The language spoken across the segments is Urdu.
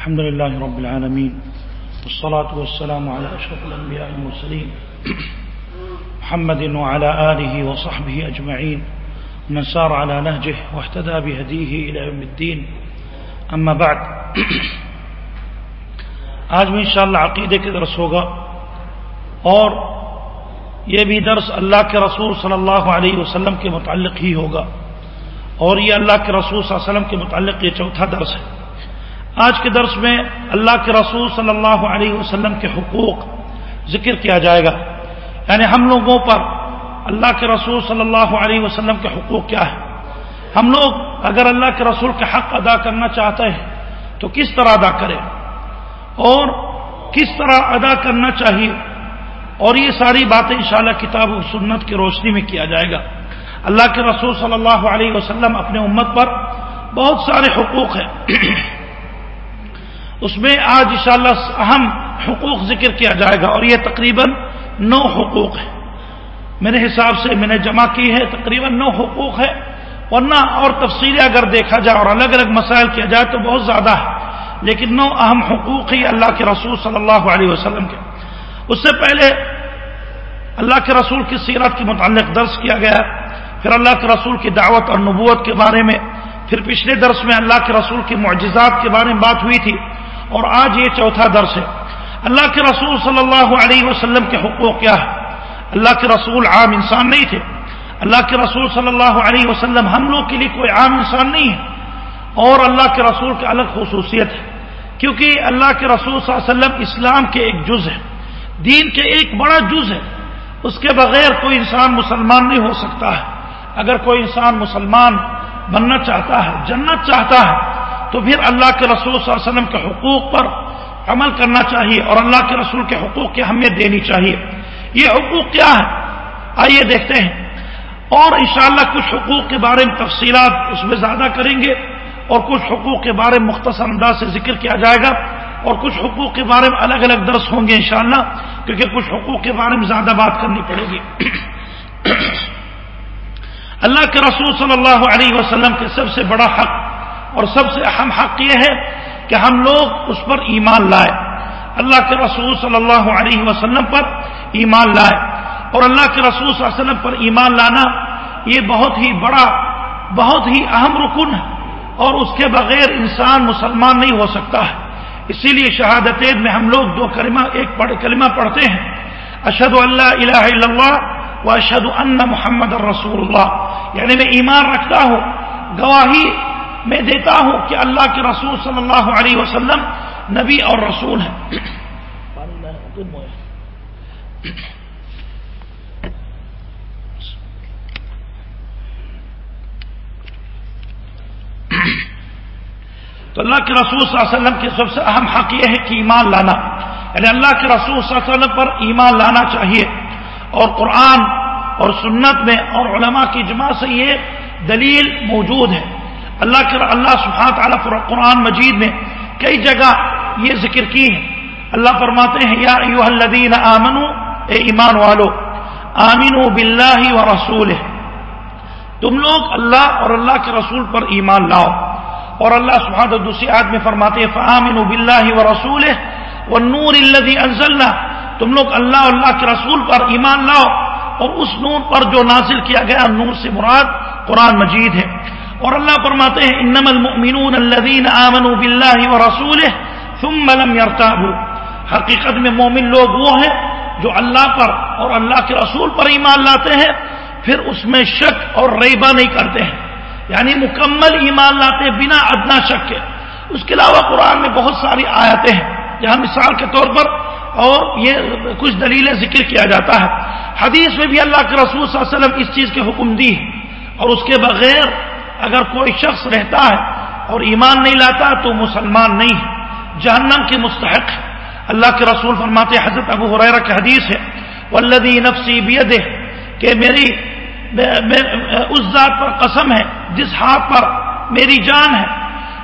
الحمد لله رب العالمين والصلاة والسلام على أشرف الأنبياء المرسلين محمد وعلى آله وصحبه أجمعين من سار على نهجه واهتدى بهديه إلى يوم الدين. أما بعد، آج میں انشاءاللہ عقیدے کے درس ہوگا اور یہ بھی درس اللہ کے رسول صلی اللہ علیہ وسلم کے متعلق ہی ہوگا اور یہ اللہ کے رسول صلی اللہ علیہ وسلم کے متعلق یہ چوتھا درس ہے۔ آج کے درس میں اللہ کے رسول صلی اللہ علیہ وسلم کے حقوق ذکر کیا جائے گا۔ یعنی ہم لوگوں پر اللہ کے رسول صلی اللہ علیہ وسلم کے حقوق کیا ہے ہم لوگ اگر اللہ کے رسول کے حق ادا کرنا چاہتے ہیں تو کس طرح ادا کریں؟ اور کس طرح ادا کرنا چاہیے؟ اور یہ ساری باتیں انشاءاللہ کتاب و سنت کی روشنی میں کیا جائے گا۔ اللہ کے رسول صلی اللہ علیہ وسلم اپنے امت پر بہت سارے حقوق ہیں۔ اس میں آج انشاءاللہ اہم حقوق ذکر کیا جائے گا اور یہ تقریباً نو حقوق ہے میرے حساب سے میں نے جمع کی ہے، تقریباً نو حقوق ہے ورنہ اور تفصیلیں اگر دیکھا جائے اور الگ الگ مسائل کیا جائے تو بہت زیادہ ہے لیکن نو اہم حقوق ہی اللہ کے رسول صلی اللہ علیہ وسلم کے۔ اس سے پہلے اللہ کے رسول کی سیرت کے متعلق درس کیا گیا۔ پھر اللہ کے رسول کی دعوت اور نبوت کے بارے میں۔ پھر پچھلے درس میں اللہ کے رسول کی معجزات کے بارے میں بات ہوئی تھی۔ اور آج یہ چوتھا درس ہے۔ اللہ کے رسول صلی اللہ علیہ وسلم کے حقوق کیا ہے اللہ کے رسول عام انسان نہیں تھے۔ اللہ کے رسول صلی اللہ علیہ وسلم ہم لوگ کے لیے کوئی عام انسان نہیں ہے۔ اور اللہ کے رسول کی الگ خصوصیت ہے۔ کیونکہ اللہ کے رسول صلی اللہ علیہ وسلم اسلام کے ایک جز ہے۔ دین کے ایک بڑا جز ہے۔ اس کے بغیر کوئی انسان مسلمان نہیں ہو سکتا ہے۔ اگر کوئی انسان مسلمان بننا چاہتا ہے، جنت چاہتا ہے تو پھر اللہ کے رسول صلی اللہ علیہ وسلم کے حقوق پر عمل کرنا چاہیے اور اللہ کے رسول کے حقوق کی اہمیت دینی چاہیے۔ یہ حقوق کیا ہے آئیے دیکھتے ہیں۔ اور انشاءاللہ کچھ حقوق کے بارے میں تفصیلات اس میں زیادہ کریں گے اور کچھ حقوق کے بارے میں مختصر انداز سے ذکر کیا جائے گا اور کچھ حقوق کے بارے میں الگ الگ درس ہوں گے انشاءاللہ، کیونکہ کچھ حقوق کے بارے میں زیادہ بات کرنی پڑے گی۔ اللہ کے رسول صلی اللہ علیہ وسلم کے سب سے بڑا حق اور سب سے اہم حق یہ ہے کہ ہم لوگ اس پر ایمان لائے اللہ کے رسول صلی اللہ علیہ وسلم پر ایمان لائے اور اللہ کے رسول صلی اللہ علیہ وسلم پر ایمان لانا یہ بہت ہی بڑا، بہت ہی اہم رکن ہے اور اس کے بغیر انسان مسلمان نہیں ہو سکتا ہے۔ اسی لیے شہادت میں ہم لوگ دو کلمہ، ایک پڑھ، کلمہ پڑھتے ہیں۔ اشد اللہ الہ الا اللہ و اشد ان محمد الرسول اللہ۔ یعنی میں ایمان رکھتا ہوں، گواہی میں دیتا ہوں کہ اللہ کے رسول صلی اللہ علیہ وسلم نبی اور رسول ہیں۔ تو اللہ کے رسول صلی اللہ علیہ وسلم کے سب سے اہم حق یہ ہے کہ ایمان لانا۔ یعنی اللہ کے رسول صلی اللہ علیہ وسلم پر ایمان لانا چاہیے۔ اور قرآن اور سنت میں اور علماء کی جماع سے یہ دلیل موجود ہے۔ اللہ کے اللہ سبحانہ تعالیٰ قرآن مجید میں کئی جگہ یہ ذکر کی ہے اللہ فرماتے ہیں، یا ایوہ الذین آمنو اے ایمان والو آمینو باللہ و رسول تم لوگ اللہ اور اللہ کے رسول پر ایمان لاؤ۔ اور اللہ سبحانہ دوسری آدمی فرماتے ہیں، فآمنوا باللہ و رسول والنور الذي انزلنا۔ تم لوگ اللہ اور اللہ کے رسول پر ایمان لاؤ۔ اور اس نور پر جو نازل کیا گیا، نور سے مراد قرآن مجید ہے۔ اور اللہ فرماتے ہیں، انما المؤمنون الذين آمنوا بالله ورسوله ثم لم يرتابوا. حقیقت میں مومن لوگ وہ ہیں جو اللہ پر اور اللہ کے رسول پر ایمان لاتے ہیں، پھر اس میں شک اور ریبہ نہیں کرتے ہیں۔ یعنی مکمل ایمان لاتے ہیں بنا ادنا شک کے۔ اس کے علاوہ قرآن میں بہت ساری آیتیں ہیں، جہاں مثال کے طور پر اور یہ کچھ دلیلیں ذکر کیا جاتا ہے۔ حدیث میں بھی اللہ کے رسول صلی اللہ علیہ وسلم اس چیز کے حکم دی اور اس کے بغیر اگر کوئی شخص رہتا ہے اور ایمان نہیں لاتا تو مسلمان نہیں ہے۔ جہنم کے مستحق ہے۔ اللہ کے رسول فرماتے حضرت ابو حریرہ کی حدیث ہے والذی نفسی بیدہ کہ میری اس ذات پر قسم ہے، جس ہاتھ پر میری جان ہے۔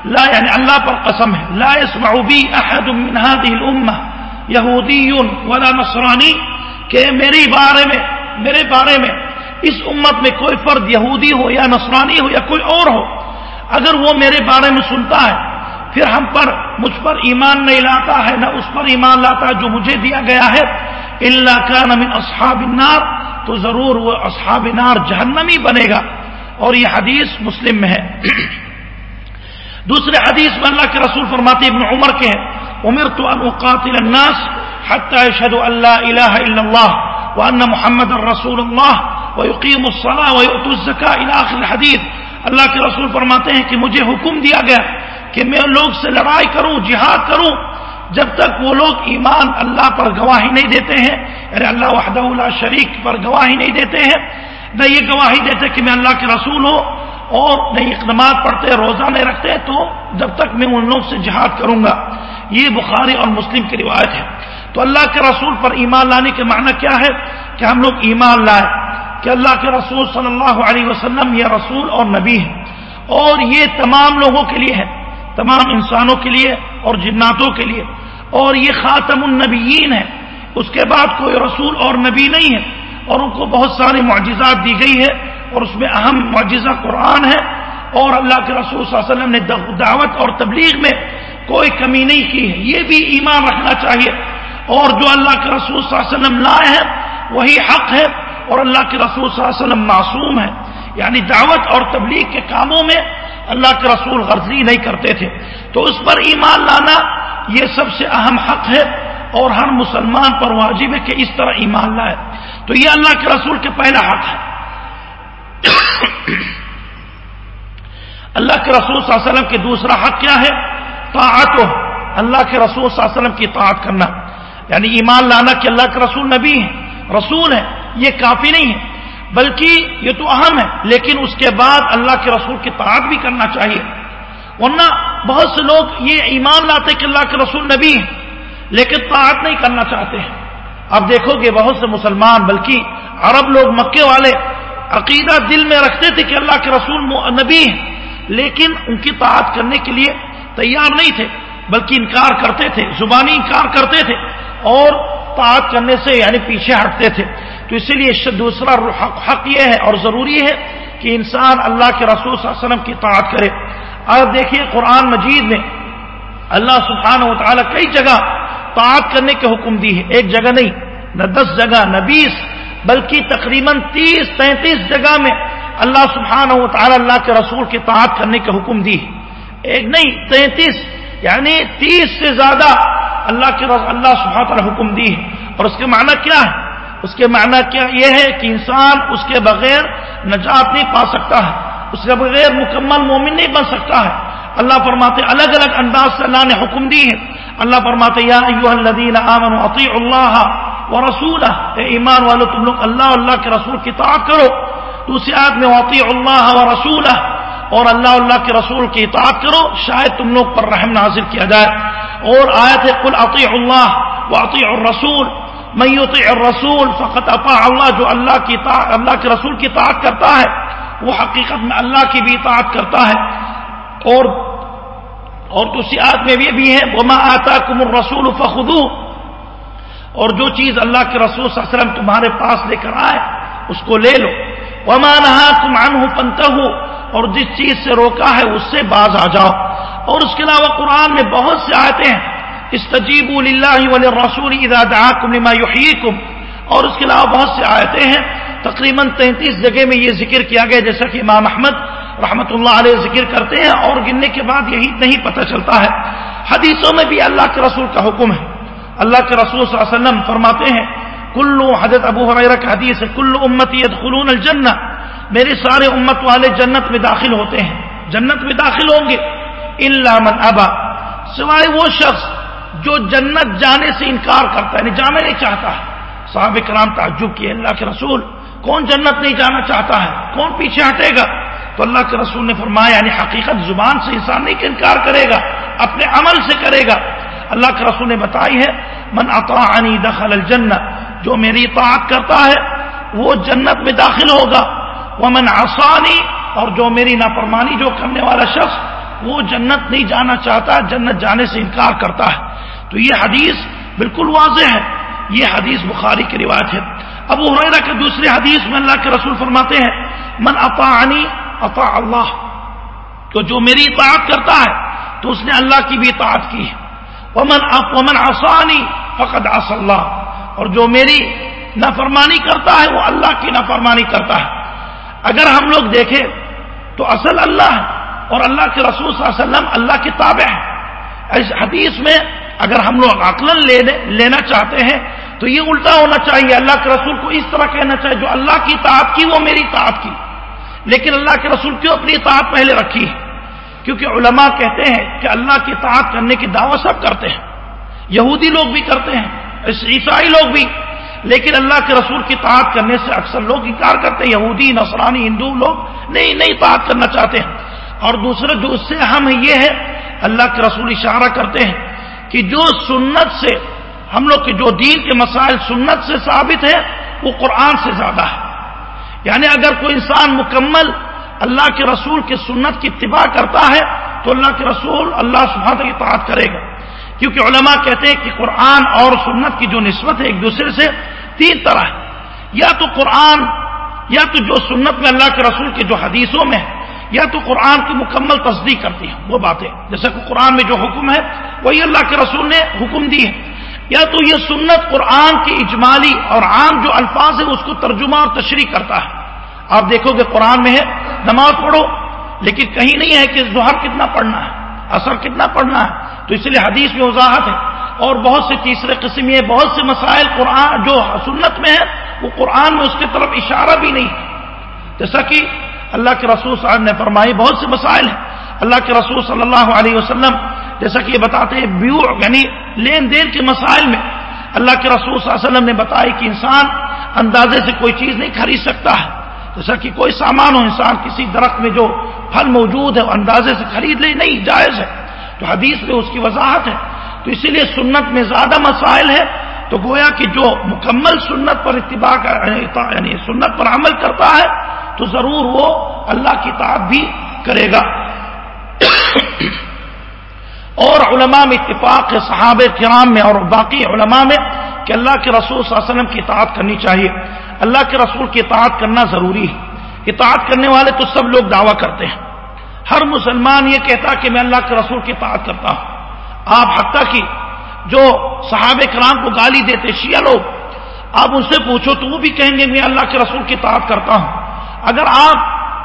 لا یعنی اللہ پر قسم ہے۔ لا يسمع بی احد من هذه الامه یہودی ولا نصرانی، کہ میری بارے میں، میرے بارے میں اس امت میں کوئی فرد یہودی ہو یا نصرانی ہو یا کوئی اور ہو، اگر وہ میرے بارے میں سنتا ہے، پھر ہم پر، مجھ پر ایمان نہیں لاتا ہے، نہ اس پر ایمان لاتا ہے جو مجھے دیا گیا ہے۔ اللہ کا نمن اصحاب النار، تو ضرور وہ اصحاب نار جہنمی بنے گا۔ اور یہ حدیث مسلم میں ہے۔ دوسرے حدیث میں اللہ کے رسول فرماتے ابن عمر کے ہیں۔ عمر تو اقاتل الناس حتى يشهد ان لا اله الا الله وان محمد رسول الله ويقيم الصلاه ويؤتوا الزكاه الى اخر اللہ کے رسول فرماتے ہیں کہ مجھے حکم دیا گیا کہ میں لوگ سے لڑائی کروں، جہاد کروں، جب تک وہ لوگ ایمان اللہ پر گواہی نہیں دیتے ہیں یعنی اللہ وحدہ اللہ شریک پر گواہی نہیں دیتے ہیں، نہ یہ گواہی دیتے کہ میں اللہ کے رسول ہوں اور نہیں اقدامات پڑھتے روزہ نہیں رکھتے، تو جب تک میں ان لوگ سے جہاد کروں گا۔ یہ بخاری اور مسلم کی روایت ہے۔ تو اللہ کے رسول پر ایمان لانے کے معنی کیا ہے؟ کہ ہم لوگ ایمان لائے کہ اللہ کے رسول صلی اللہ علیہ وسلم یہ رسول اور نبی ہے اور یہ تمام لوگوں کے لیے ہے، تمام انسانوں کے لیے اور جناتوں کے لیے۔ اور یہ خاتم النبیین ہے۔ اس کے بعد کوئی رسول اور نبی نہیں ہے۔ اور ان کو بہت ساری معجزات دی گئی ہے۔ اور اس میں اہم معجزہ قرآن ہے۔ اور اللہ کے رسول صلی اللہ علیہ وسلم نے دعوت اور تبلیغ میں کوئی کمی نہیں کی ہے۔ یہ بھی ایمان رکھنا چاہیے۔ اور جو اللہ کے رسول صلی اللہ علیہ وسلم لائے ہیں، وہی حق ہے۔ اور اللہ کے رسول صلی اللہ علیہ وسلم معصوم ہے یعنی دعوت اور تبلیغ کے کاموں میں اللہ کے رسول غرضی نہیں کرتے تھے۔ تو اس پر ایمان لانا یہ سب سے اہم حق ہے اور ہر مسلمان پر واجب ہے کہ اس طرح ایمان لائے۔ تو یہ اللہ کے رسول کے پہلا حق ہے۔ اللہ کے رسول صلی اللہ علیہ وسلم کے دوسرا حق کیا ہے؟ طاعت اللہ کے رسول صلی اللہ علیہ وسلم کی طاعت کرنا۔ یعنی ایمان لانا کہ اللہ کے رسول نبی ہے رسول ہے یہ کافی نہیں ہے۔ بلکہ یہ تو اہم ہے، لیکن اس کے بعد اللہ کے رسول کی طاعت بھی کرنا چاہیے۔ ورنہ بہت سے لوگ یہ ایمان لاتے کہ اللہ کے رسول نبی ہے لیکن طاعت نہیں کرنا چاہتے ہیں۔ اب دیکھو گے بہت سے مسلمان، بلکہ عرب لوگ، مکے والے عقیدہ دل میں رکھتے تھے کہ اللہ کے رسول نبی ہیں، لیکن ان کی طاعت کرنے کے لیے تیار نہیں تھے، بلکہ انکار کرتے تھے، زبانی انکار کرتے تھے اور طاعت کرنے سے یعنی پیچھے ہٹتے تھے۔ تو اسی لیے دوسرا حق یہ ہے اور ضروری ہے کہ انسان اللہ کے رسول صلی اللہ علیہ وسلم کی طاعت کرے۔ اور دیکھیے قرآن مجید میں اللہ سبحانہ و تعالیٰ کئی جگہ طاعت کرنے کے حکم دی ہے ایک جگہ نہیں، نہ دس جگہ، نہ بیس، بلکہ تقریباً تیس، تینتیس جگہ میں اللہ سبحانہ و تعالی اللہ کے رسول کی طاعت کرنے کے حکم دی ہے ایک نہیں، تینتیس یعنی تیس سے زیادہ اللہ کے اللہ سبحانہ تعالی حکم دی ہے اور اس کے معنی کیا ہے؟ اس کے معنی کیا یہ ہے کہ انسان اس کے بغیر نجات نہیں پا سکتا ہے، اس کے بغیر مکمل مومن نہیں بن سکتا ہے۔ اللہ فرماتے الگ الگ انداز سے اللہ نے حکم دی ہے۔ اللہ فرماتے یا ایوہ الذین آمنوا اطیعوا اللہ و رسول ایمان والو، تم لوگ اللہ اللہ کے رسول کی اطاعت کرو۔ دوسری آیت میں واطی اللہ و رسول اور اللہ اللہ کے رسول کی اطاعت کرو۔ شاید تم لوگ پر رحم نازل کیا جائے۔ اور آیت ہے کل عطی اللہ و عطی الرسول۔ میں یطیع الرسول فقط اطاع اللہ جو اللہ کی اللہ کے رسول کی اطاعت کرتا ہے، وہ حقیقت میں اللہ کی بھی اطاعت کرتا ہے۔ اور اور دوسری آیت میں یہ بھی ہے، وما آتاکم الرسول فخذوه اور جو چیز اللہ کے رسول صلی اللہ علیہ وسلم تمہارے پاس لے کر آئے، اس کو لے لو۔ وما نہا تم عنہ اور جس چیز سے روکا ہے، اس سے باز آ جاؤ۔ اور اس کے علاوہ قرآن میں بہت سے آیتیں ہیں۔ استجیب اللہ وللرسول اذا دعاکم لما یحییکم اور اس کے علاوہ بہت سے آیتیں ہیں تقریباً تینتیس جگہ میں یہ ذکر کیا گیا جیسا کہ امام احمد رحمت اللہ علیہ ذکر کرتے ہیں اور گننے کے بعد یہی نہیں پتہ چلتا ہے حدیثوں میں بھی اللہ کے رسول کا حکم ہے اللہ کے رسول صلی اللہ علیہ وسلم فرماتے ہیں، کلو حضرت ابو حرا کا حدیث ہے، کلو امتی خلون الجنہ، میرے سارے امت والے جنت میں داخل ہوتے ہیں، جنت میں داخل ہوں گے اللہ من ابا، سوائے وہ شخص جو جنت جانے سے انکار کرتا ہے یعنی جانا نہیں چاہتا۔ ہے صاحب کرام تعجب کیے، اللہ کے رسول، کون جنت نہیں جانا چاہتا ہے؟ کون پیچھے ہٹے گا؟ تو اللہ کے رسول نے فرمایا یعنی حقیقت زبان سے انسان نہیں کہ انکار کرے گا، اپنے عمل سے کرے گا۔ اللہ کے رسول نے بتائی ہے، من اطاعنی دخل الجنہ جو میری اطاعت کرتا ہے، وہ جنت میں داخل ہوگا۔ وہ من آسانی اور جو میری نافرمانی جو کرنے والا شخص، وہ جنت نہیں جانا چاہتا، جنت جانے سے انکار کرتا ہے۔ تو یہ حدیث بالکل واضح ہے۔ یہ حدیث بخاری کی روایت ہے۔ ابو حریرہ کے دوسرے حدیث میں اللہ کے رسول فرماتے ہیں، من اطاعنی، اطاع اللہ۔ تو جو میری اطاعت کرتا ہے، تو اس نے اللہ کی بھی اطاعت کی ہے۔ ومن ومن آسانی فقط آس اللہ۔ اور جو میری نافرمانی کرتا ہے، وہ اللہ کی نافرمانی کرتا ہے۔ اگر ہم لوگ دیکھیں، تو اصل اللہ ہے اور اللہ کے رسول صلی اللہ علیہ وسلم اللہ کی تابع ہے اس حدیث میں اگر ہم لوگ عقل لینا چاہتے ہیں، تو یہ الٹا ہونا چاہیے۔ اللہ کے رسول کو اس طرح کہنا چاہیے، جو اللہ کی اطاعت کی، وہ میری اطاعت کی۔ لیکن اللہ کے رسول کیوں اپنی اطاعت پہلے رکھی؟ ہے کیونکہ علماء کہتے ہیں کہ اللہ کی اطاعت کرنے کی دعوت سب کرتے ہیں۔ یہودی لوگ بھی کرتے ہیں، عیسائی لوگ بھی۔ لیکن اللہ کے رسول کی اطاعت کرنے سے اکثر لوگ انکار کرتے ہیں۔ یہودی، نصرانی، ہندو لوگ نہیں نہیں اطاعت کرنا چاہتے ہیں۔ اور دوسرے، جو اس سے ہم یہ ہے، اللہ کے رسول اشارہ کرتے ہیں کہ جو سنت سے ہم لوگ کے جو دین کے مسائل سنت سے ثابت ہے وہ قرآن سے زیادہ ہے۔ یعنی اگر کوئی انسان مکمل اللہ کے رسول کی سنت کی اتباع کرتا ہے، تو اللہ کے رسول اللہ سبحانہ کی اطاعت کرے گا۔ کیونکہ علماء کہتے ہیں کہ قرآن اور سنت کی جو نسبت ہے ایک دوسرے سے تین طرح ہے۔ یا تو قرآن، یا تو جو سنت میں اللہ کے رسول کے جو حدیثوں میں ہے یا تو قرآن کی مکمل تصدیق کرتی ہے وہ باتیں۔ جیسے کہ قرآن میں جو حکم ہے، وہی اللہ کے رسول نے حکم دی ہے یا تو یہ سنت قرآن کی اجمالی اور عام جو الفاظ ہے اس کو ترجمہ اور تشریح کرتا ہے۔ آپ دیکھو گے قرآن میں ہے، نماز پڑھو، لیکن کہیں نہیں ہے کہ ظہر کتنا پڑھنا ہے اثر کتنا پڑھنا ہے۔ تو اس لیے حدیث میں وضاحت ہے۔ اور بہت سے تیسرے قسم یہ، بہت سے مسائل قرآن جو سنت میں ہے وہ قرآن میں اس کی طرف اشارہ بھی نہیں۔ ہے جیسا کہ اللہ کے رسول صاحب نے فرمائی، بہت سے مسائل ہیں۔ اللہ کے رسول صلی اللہ علیہ وسلم، جیسا کہ یہ بتاتے ہیں بیو یعنی لین دین کے مسائل میں۔ اللہ کے رسول صلی اللہ علیہ وسلم نے بتایا کہ انسان اندازے سے کوئی چیز نہیں خرید سکتا ہے۔ جیسا کہ کوئی سامان ہو، انسان کسی درخت میں جو پھل موجود ہے، وہ اندازے سے خرید لے، نہیں، جائز ہے۔ تو حدیث میں اس کی وضاحت ہے۔ تو اسی لیے سنت میں زیادہ مسائل ہے تو گویا کہ جو مکمل سنت پر یعنی اتباع یعنی سنت پر عمل کرتا ہے، تو ضرور وہ اللہ کی تعداد بھی کرے گا۔ اور علماء میں اتفاق ہے صحاب کرام میں اور باقی علماء میں کہ اللہ کے رسول صلی اللہ علیہ وسلم کی اطاعت کرنی چاہیے۔ اللہ کے رسول کی اطاعت کرنا ضروری ہے۔ اطاعت کرنے والے تو سب لوگ دعویٰ کرتے ہیں۔ ہر مسلمان یہ کہتا کہ میں اللہ کے رسول کی اطاعت کرتا ہوں۔ آپ حتیٰ کی جو صحابہ کرام کو گالی دیتے شیعہ لوگ، آپ ان سے پوچھو، تو وہ بھی کہیں گے میں اللہ کے رسول کی اطاعت کرتا ہوں۔ اگر آپ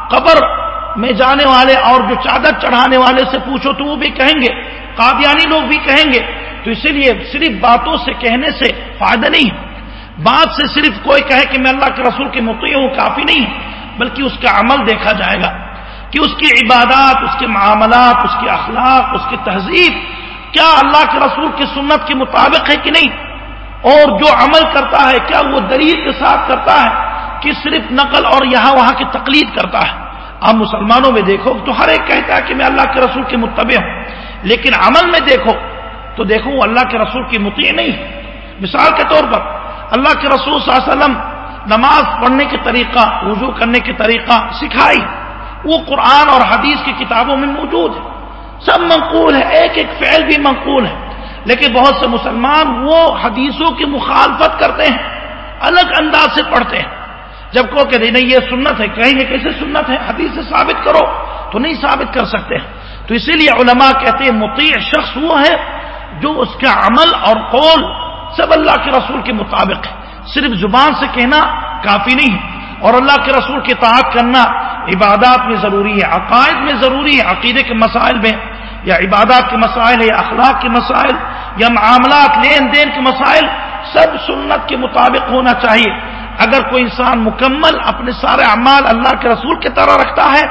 قبر میں جانے والے اور جو چادر چڑھانے والے سے پوچھو، تو وہ بھی کہیں گے۔ قادیانی لوگ بھی کہیں گے۔ تو اسی لیے صرف باتوں سے کہنے سے فائدہ نہیں بات سے صرف کوئی کہے کہ میں اللہ کے رسول کے متعین ہوں، کافی نہیں بلکہ اس کا عمل دیکھا جائے گا کہ اس کی عبادات، اس کے معاملات، اس کے اخلاق، اس کی تہذیب کیا اللہ کے رسول کی سنت کے مطابق ہے کہ نہیں؟ اور جو عمل کرتا ہے، کیا وہ دلیل کے ساتھ کرتا ہے کہ صرف نقل اور یہاں وہاں کی تقلید کرتا ہے؟ آپ مسلمانوں میں دیکھو، تو ہر ایک کہتا ہے کہ میں اللہ کے رسول کے متبع ہوں، لیکن عمل میں دیکھو، تو دیکھو وہ اللہ کے رسول کی متع نہیں مثال کے طور پر، اللہ کے رسول صلی اللہ علیہ وسلم نماز پڑھنے کے طریقہ، وضو کرنے کے طریقہ سکھائی، وہ قرآن اور حدیث کی کتابوں میں موجود ہے۔ سب منقول ہے ایک ایک فعل بھی منقول ہے لیکن بہت سے مسلمان وہ حدیثوں کی مخالفت کرتے ہیں، الگ انداز سے پڑھتے ہیں۔ جب کو کہ نہیں، یہ سنت ہے، کہیں گے کیسے سنت ہے؟ حدیث سے ثابت کرو، تو نہیں ثابت کر سکتے۔ تو اسی لیے علماء کہتے ہیں، مطیع شخص وہ ہے جو اس کا عمل اور قول سب اللہ کے رسول کے مطابق ہے۔ صرف زبان سے کہنا کافی نہیں ہے۔ اور اللہ کے رسول کی اطاعت کرنا عبادات میں ضروری ہے، عقائد میں ضروری ہے، عقیدے کے مسائل میں یا عبادات کے مسائل یا اخلاق کے مسائل، یا معاملات، لین دین کے مسائل، سب سنت کے مطابق ہونا چاہیے۔ اگر کوئی انسان مکمل اپنے سارے اعمال اللہ کے رسول کی طرح رکھتا ہے،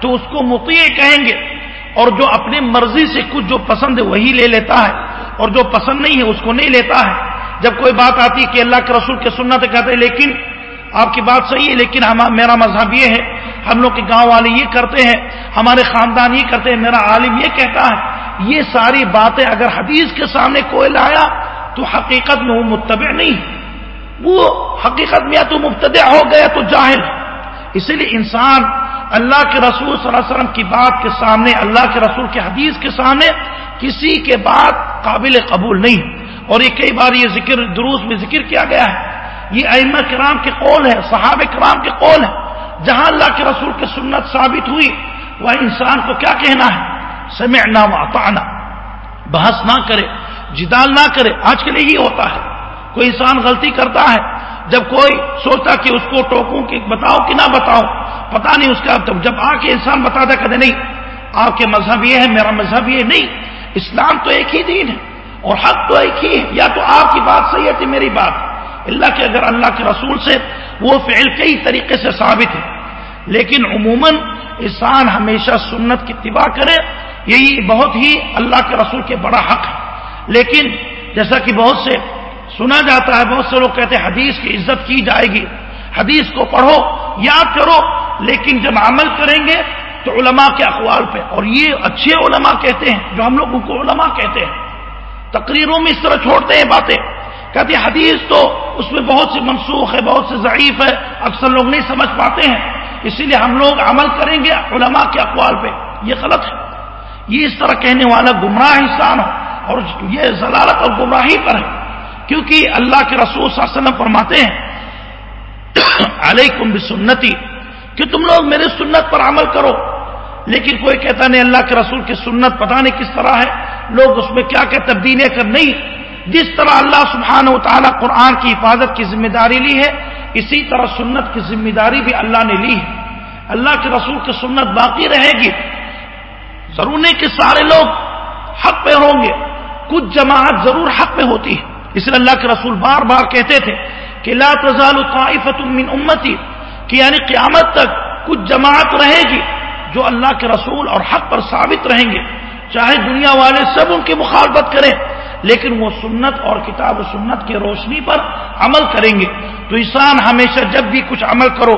تو اس کو مطیع کہیں گے۔ اور جو اپنی مرضی سے کچھ جو پسند ہے، وہی لے لیتا ہے۔ اور جو پسند نہیں ہے، اس کو نہیں لیتا ہے۔ جب کوئی بات آتی ہے کہ اللہ کے رسول کے سنت کہتے ہیں، لیکن آپ کی بات صحیح ہے، لیکن میرا مذہب یہ ہے، ہم لوگ کے گاؤں والے یہ کرتے ہیں، ہمارے خاندان یہ کرتے ہیں، میرا عالم یہ کہتا ہے، یہ ساری باتیں اگر حدیث کے سامنے کوئی لایا تو حقیقت میں وہ متبع نہیں۔ وہ حقیقت میں یا تو مبتدع ہو گیا تو جاہل۔ اسی لیے انسان اللہ کے رسول صلی اللہ علیہ وسلم کی بات کے سامنے، اللہ کے رسول کے حدیث کے سامنے کسی کے بات قابل قبول نہیں۔ اور یہ کئی بار یہ ذکر دروس میں ذکر کیا گیا ہے۔ یہ ائمہ کرام کے قول ہے صحاب کرام کے قول ہے جہاں اللہ کے رسول کی سنت ثابت ہوئی وہ انسان کو کیا کہنا ہے؟ سمعنا واطعنا بحث نہ کرے، جدال نہ کرے۔ آج کل یہی ہوتا ہے۔ کوئی انسان غلطی کرتا ہے، جب کوئی سوچتا کہ اس کو ٹوکوں کہ بتاؤ کہ نہ بتاؤ پتا نہیں اس کا جب آ کے انسان بتاتا کہتے نہیں آپ کے مذہب یہ ہے، میرا مذہب یہ نہیں۔ اسلام تو ایک ہی دین ہے، اور حق تو ایک ہی ہے۔ یا تو آپ کی بات صحیح ہے میری بات۔ اللہ کے اگر اللہ کے رسول سے وہ فعل کئی طریقے سے ثابت ہے۔ لیکن عموماً انسان ہمیشہ سنت کی اتباع کرے، یہی بہت ہی اللہ کے رسول کے بڑا حق ہے۔ لیکن جیسا کہ بہت سے سنا جاتا ہے، بہت سے لوگ کہتے ہیں حدیث کی عزت کی جائے گی۔ حدیث کو پڑھو، یاد کرو، لیکن جب عمل کریں گے تو علماء کے اقوال پہ۔ اور یہ اچھے علماء کہتے ہیں، جو ہم لوگوں کو علماء کہتے ہیں۔ تقریروں میں اس طرح چھوڑتے ہیں باتیں۔ کہتے ہیں حدیث تو اس میں بہت سے منسوخ ہے، بہت سے ضعیف ہے، اکثر لوگ نہیں سمجھ پاتے ہیں۔ اسی لیے ہم لوگ عمل کریں گے علماء کے اقوال پہ۔ یہ غلط ہے۔ یہ اس طرح کہنے والا گمراہ انسان ہو اور یہ ضلالت اور گمراہی پر ہے۔ کیونکہ اللہ کے رسول صلی اللہ علیہ وسلم فرماتے ہیں، علیکم بسنتی، کہ تم لوگ میرے سنت پر عمل کرو۔ لیکن کوئی کہتا نہیں، اللہ کے رسول کی سنت پتہ نہیں کس طرح ہے۔ لوگ اس میں کیا کیا تبدیلیاں کر، نہیں۔ جس طرح اللہ سبحانہ و تعالیٰ قرآن کی حفاظت کی ذمہ داری لی ہے، اسی طرح سنت کی ذمہ داری بھی اللہ نے لی ہے۔ اللہ کے رسول کی سنت باقی رہے گی۔ ضرور نہیں کہ سارے لوگ حق پہ ہوں گے۔ کچھ جماعت ضرور حق پہ ہوتی ہے۔ اس لیے اللہ کے رسول بار بار کہتے تھے کہ لا تزال طائفت من امتی، کہ یعنی قیامت تک کچھ جماعت رہے گی جو اللہ کے رسول اور حق پر ثابت رہیں گے۔ چاہے دنیا والے سب ان کی مخالفت کریں۔ لیکن وہ سنت اور کتاب و سنت کی روشنی پر عمل کریں گے۔ تو انسان ہمیشہ جب بھی کچھ عمل کرو،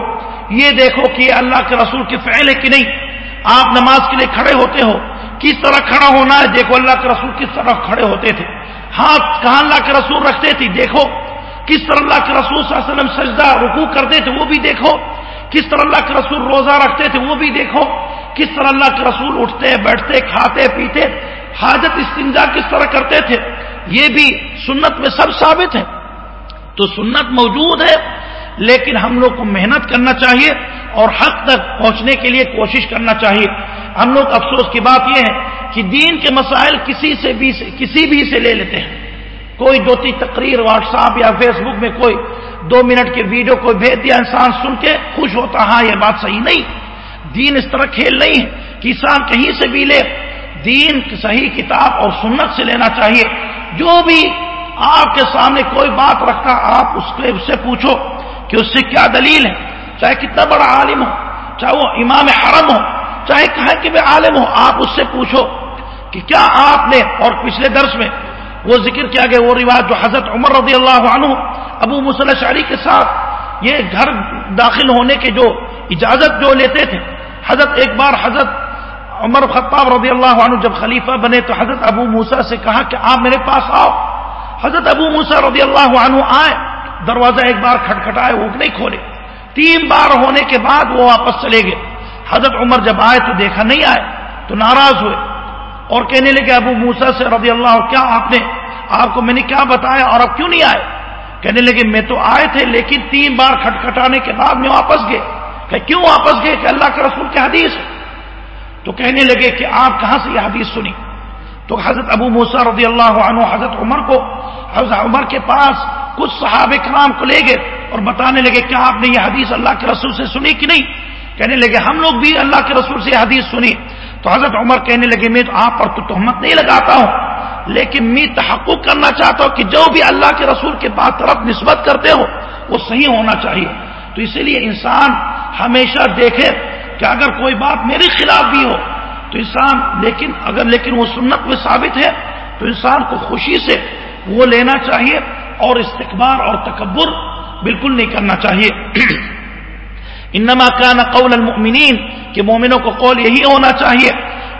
یہ دیکھو کہ یہ اللہ کے رسول کے فعل ہے کہ نہیں۔ آپ نماز کے لیے کھڑے ہوتے ہو، کس طرح کھڑا ہونا ہے؟ دیکھو اللہ کے رسول کس طرح کھڑے ہوتے تھے۔ ہاتھ کہاں اللہ کے رسول رکھتے تھے؟ دیکھو کس طرح اللہ کے رسول صلی اللہ علیہ وسلم سجدہ، رکوع کرتے تھے وہ بھی دیکھو۔ کس طرح اللہ کے رسول روزہ رکھتے تھے وہ بھی دیکھو۔ کس طرح اللہ کے رسول اٹھتے، بیٹھتے، کھاتے، پیتے حاجت استنجا کس طرح کرتے تھے؟ یہ بھی سنت میں سب ثابت ہے۔ تو سنت موجود ہے، لیکن ہم لوگ کو محنت کرنا چاہیے اور حق تک پہنچنے کے لیے کوشش کرنا چاہیے۔ ہم لوگ افسوس کی بات یہ ہے کہ دین کے مسائل کسی سے بھی سے کسی بھی سے لے لیتے ہیں۔ کوئی دو تین تقریر واٹس ایپ یا فیس بک میں کوئی دو منٹ کے ویڈیو کو بھیج دیا انسان سن کے خوش ہوتا ہاں یہ بات صحیح نہیں۔ دین اس طرح کھیل نہیں ہے کہ انسان کہیں سے بھی لے دین صحیح کتاب اور سنت سے لینا چاہیے۔ جو بھی آپ کے سامنے کوئی بات رکھتا آپ اس کے اس سے پوچھو کہ اس سے کیا دلیل ہے۔ چاہے کتنا بڑا عالم ہو، چاہے وہ امام حرم ہو، چاہے کہیں کہ میں عالم ہوں، آپ اس سے پوچھو کہ کیا آپ نے اور پچھلے درس میں وہ ذکر کیا گیا، وہ رواج جو حضرت عمر رضی اللہ عنہ، ابو مسلح شاعری کے ساتھ یہ گھر داخل ہونے کے جو اجازت جو لیتے تھے۔ حضرت ایک بار حضرت عمر خطاب رضی اللہ عنہ جب خلیفہ بنے تو حضرت ابو موسا سے کہا کہ آپ میرے پاس آؤ۔ حضرت ابو موسا رضی اللہ عنہ آئے۔ دروازہ ایک بار کھٹکھٹائے وہ نہیں کھولے۔ تین بار ہونے کے بعد وہ واپس چلے گئے۔ حضرت عمر جب آئے تو دیکھا نہیں آئے، تو ناراض ہوئے اور کہنے لگے، ابو موسا سے رضی اللہ کیا آپ نے آپ کو میں نے کیا بتایا اور اب کیوں نہیں آئے؟ کہنے لگے، میں تو آئے تھے لیکن تین بار کھٹکھٹانے کے بعد میں واپس گئے۔ کہ کیوں واپس گئے؟ کہ اللہ کے رسول کی حدیث ہے۔ تو کہنے لگے کہ آپ کہاں سے یہ حدیث سنی تو حضرت ابو موسا رضی اللہ عنہ حضرت عمر کو، حضرت عمر کے پاس کچھ صحابہ کرام کو لے گئے اور بتانے لگے، کیا آپ نے یہ حدیث اللہ کے رسول سے سنی کہ نہیں؟ کہنے لگے، ہم لوگ بھی اللہ کے رسول سے حدیث سنی تو حضرت عمر کہنے لگے، میں تو آپ پر تو تہمت نہیں لگاتا ہوں، لیکن میں تحقق کرنا چاہتا ہوں کہ جو بھی اللہ کے رسول کے بعد طرف نسبت کرتے ہو وہ صحیح ہونا چاہیے۔ تو اسی لیے انسان ہمیشہ دیکھے کہ اگر کوئی بات میرے خلاف بھی ہو تو انسان، لیکن اگر، لیکن وہ سنت میں ثابت ہے، تو انسان کو خوشی سے وہ لینا چاہیے اور استقبار اور تکبر بالکل نہیں کرنا چاہیے۔ انما كان قول المؤمنین، کہ مومنوں کو قول یہی ہونا چاہیے،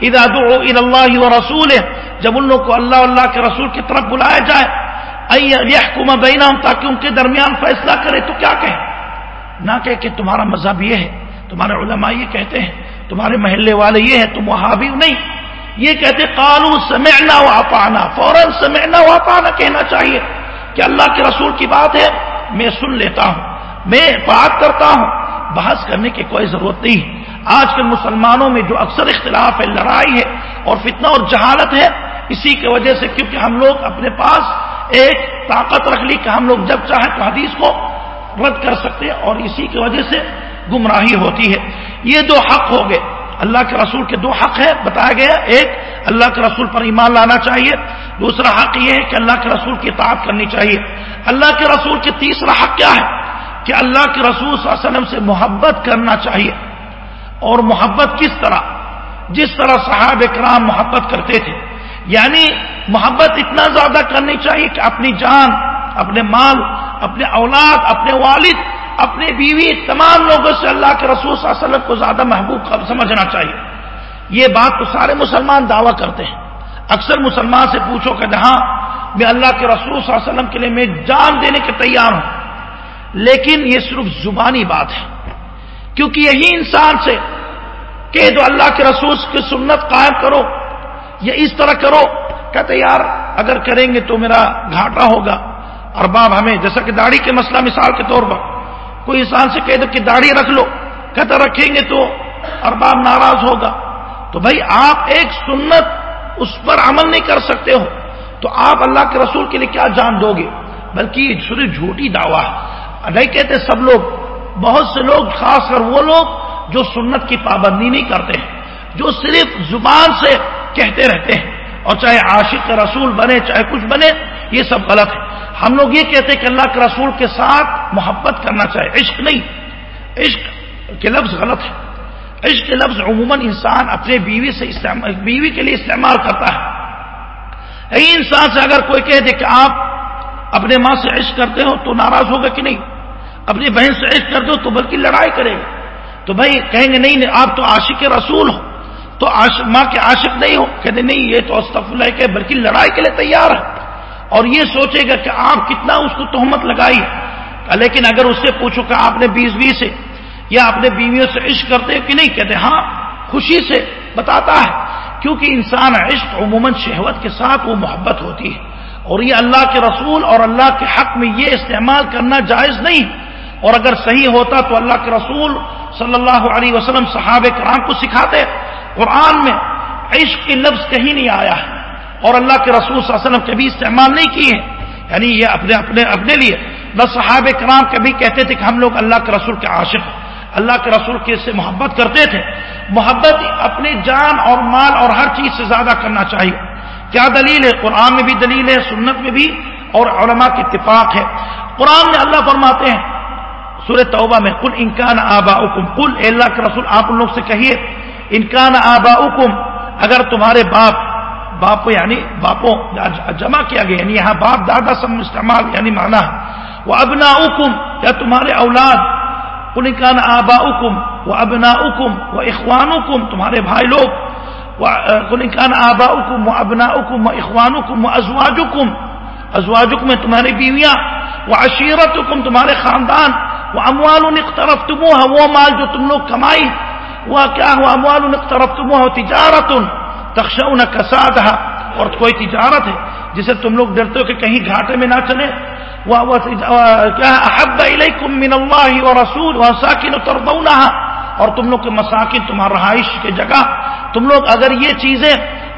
اذا دعوا الى الله ورسوله جب ان لوگ کو اللہ اللہ کے رسول کی طرف بلایا جائے يحكم بينهم تاکہ ان کے درمیان فیصلہ کرے، تو کیا کہیں؟ نہ کہ تمہارا مذہب یہ ہے تمہارے علماء یہ کہتے ہیں، تمہارے محلے والے یہ ہیں، تم وہابی نہیں۔ یہ کہتے قالوا سمعنا واطعنا فوراً سمعنا واطعنا کہنا چاہیے کہ اللہ کے رسول کی بات ہے، میں سن لیتا ہوں، میں بات کرتا ہوں۔ بحث کرنے کی کوئی ضرورت نہیں۔ آج کل مسلمانوں میں جو اکثر اختلاف ہے، لڑائی ہے اور فتنہ اور جہالت ہے، اسی کی وجہ سے کیونکہ ہم لوگ اپنے پاس ایک طاقت رکھ لی کہ ہم لوگ جب چاہیں تو حدیث کو رد کر سکتے ہیں اور اسی کی وجہ سے گمراہی ہوتی ہے۔ یہ دو حق ہو گئے۔ اللہ کے رسول کے دو حق ہے بتایا گیا۔ ایک، اللہ کے رسول پر ایمان لانا چاہیے۔ دوسرا حق یہ ہے کہ اللہ کے رسول کی اطاعت کرنی چاہیے۔ اللہ کے رسول کے تیسرا حق کیا ہے؟ کہ اللہ کے رسول صلی اللہ علیہ وسلم سے محبت کرنا چاہیے۔ اور محبت کس طرح؟ جس طرح صحاب کرام محبت کرتے تھے۔ یعنی محبت اتنا زیادہ کرنی چاہیے کہ اپنی جان، اپنے مال، اپنے اولاد، اپنے والد اپنے بیوی تمام لوگوں سے اللہ کے رسول صلی اللہ علیہ وسلم کو زیادہ محبوب سمجھنا چاہیے۔ یہ بات تو سارے مسلمان دعویٰ کرتے ہیں۔ اکثر مسلمان سے پوچھو کہ جہاں میں اللہ کے رسول صلی اللہ علیہ وسلم کے لیے میں جان دینے کے تیار ہوں۔ لیکن یہ صرف زبانی بات ہے۔ کیونکہ یہی انسان سے کہ جو اللہ کے رسول کی سنت قائم کرو یا اس طرح کرو، کہتے یار اگر کریں گے تو میرا گھاٹا ہوگا۔ اور باب ہمیں، جیسا کہ داڑھی کے مسئلہ مثال کے طور پر۔ کوئی انسان سے کہہ دو کہ داڑھی رکھ لو کہتے رکھیں گے تو ارباب ناراض ہوگا۔ تو بھائی آپ ایک سنت اس پر عمل نہیں کر سکتے ہو۔ تو آپ اللہ کے رسول کے لیے کیا جان دو گے؟ بلکہ یہ صرف جھوٹی دعویٰ ہے۔ نہیں کہتے سب لوگ، بہت سے لوگ، خاص کر وہ لوگ جو سنت کی پابندی نہیں کرتے ہیں، جو صرف زبان سے کہتے رہتے ہیں۔ اور چاہے عاشق کا رسول بنے، چاہے کچھ بنے یہ سب غلط ہے۔ ہم لوگ یہ کہتے ہیں کہ اللہ کے رسول کے ساتھ محبت کرنا چاہے عشق نہیں۔ عشق کے لفظ غلط ہے۔ عشق کے لفظ عموماً انسان اپنے بیوی سے بیوی کے لیے استعمال کرتا ہے۔ یہی انسان سے اگر کوئی کہہ دے کہ آپ اپنے ماں سے عشق کرتے ہو تو ناراض ہوگا کہ نہیں؟ اپنی بہن سے عشق کرتے ہو تو بلکہ لڑائی کرے گا۔ تو بھائی کہیں گے نہیں، آپ تو عاشق رسول ہو۔ تو ماں کے عاشق نہیں ہو۔ کہتے نہیں، یہ تو استف اللہ کہ بلکہ لڑائی کے لیے تیار ہے۔ اور یہ سوچے گا کہ آپ کتنا اس کو تہمت لگائی لیکن اگر اس سے پوچھو کہ آپ نے بیس بیس سے یا اپنے بیویوں سے عشق کرتے کہ نہیں کہتے ہاں خوشی سے بتاتا ہے۔ کیونکہ انسان عشق عموماً شہوت کے ساتھ وہ محبت ہوتی ہے۔ اور یہ اللہ کے رسول اور اللہ کے حق میں یہ استعمال کرنا جائز نہیں۔ اور اگر صحیح ہوتا تو اللہ کے رسول صلی اللہ علیہ وسلم صحاب کرام کو سکھاتے۔ قرآن میں عشق کے لفظ کہیں نہیں آیا۔ ہے اور اللہ کے رسول صلی اللہ علیہ وسلم کبھی استعمال نہیں کیے ہیں۔ یعنی یہ اپنے اپنے اپنے لیے۔ بس صحاب کرام کبھی کہتے تھے کہ ہم لوگ اللہ کے رسول کے عاشق اللہ کے رسول کے سے محبت کرتے تھے۔ محبت اپنی جان اور مال اور ہر چیز سے زیادہ کرنا چاہیے۔ کیا دلیل ہے؟ قرآن میں بھی دلیل ہے، سنت میں بھی اور علماء کی اتفاق ہے۔ قرآن میں اللہ فرماتے ہیں، سورہ توبہ میں کل انکان آبا حکم کل اللہ کے رسول، آپ ان لوگ سے کہیے انکان آبا حکم اگر تمہارے باپ باپ یعنی باپوں جمع کیا گیا یعنی یہاں باپ دادا سب استعمال یعنی مانا وہ ابنا حکم یا تمہارے اولاد کل انکان آبا حکم وہ ابنا حکم وہ اخوان حکم تمہارے بھائی لوگ کل انکان آبا حکم وہ ابنا حکم وہ اخوان حکم وہ ازواج حکم ازواج حکم تمہاری بیویاں، وہ عشیرت حکم تمہارے خاندان، وہ اموال طرف تم وہ مال جو تم لوگ کمائی، وہ کیا ہوا؟ اموال طرف تم ہو تجارت تخشون کساد اور کوئی تجارت ہے جسے تم لوگ ڈرتے ہو کہ کہیں گھاٹے میں نہ چلے۔ احب الیکم من اللہ و رسول وساکن ترضونها اور تم لوگ کے مساکن تمہارا رہائش کے جگہ۔ تم لوگ اگر یہ چیزیں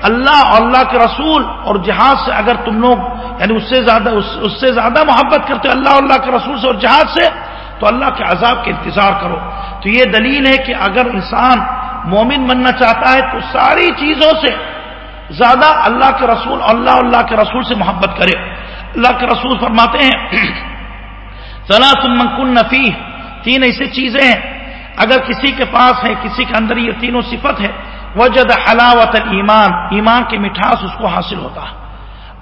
اللہ اور اللہ کے رسول اور جہاد سے اگر تم لوگ یعنی اس سے زیادہ اس سے زیادہ محبت کرتے اللہ اللہ کے رسول سے اور جہاد سے، تو اللہ کے عذاب کے انتظار کرو۔ تو یہ دلیل ہے کہ اگر انسان مومن بننا چاہتا ہے تو ساری چیزوں سے زیادہ اللہ کے رسول، اللہ اللہ کے رسول سے محبت کرے۔ اللہ کے رسول فرماتے ہیں کن نفی تین ایسی چیزیں ہیں۔ اگر کسی کے پاس ہے، کسی کے اندر یہ تینوں صفت ہے وجد حلاوت ایمان ایمان کی مٹھاس اس کو حاصل ہوتا۔ ہے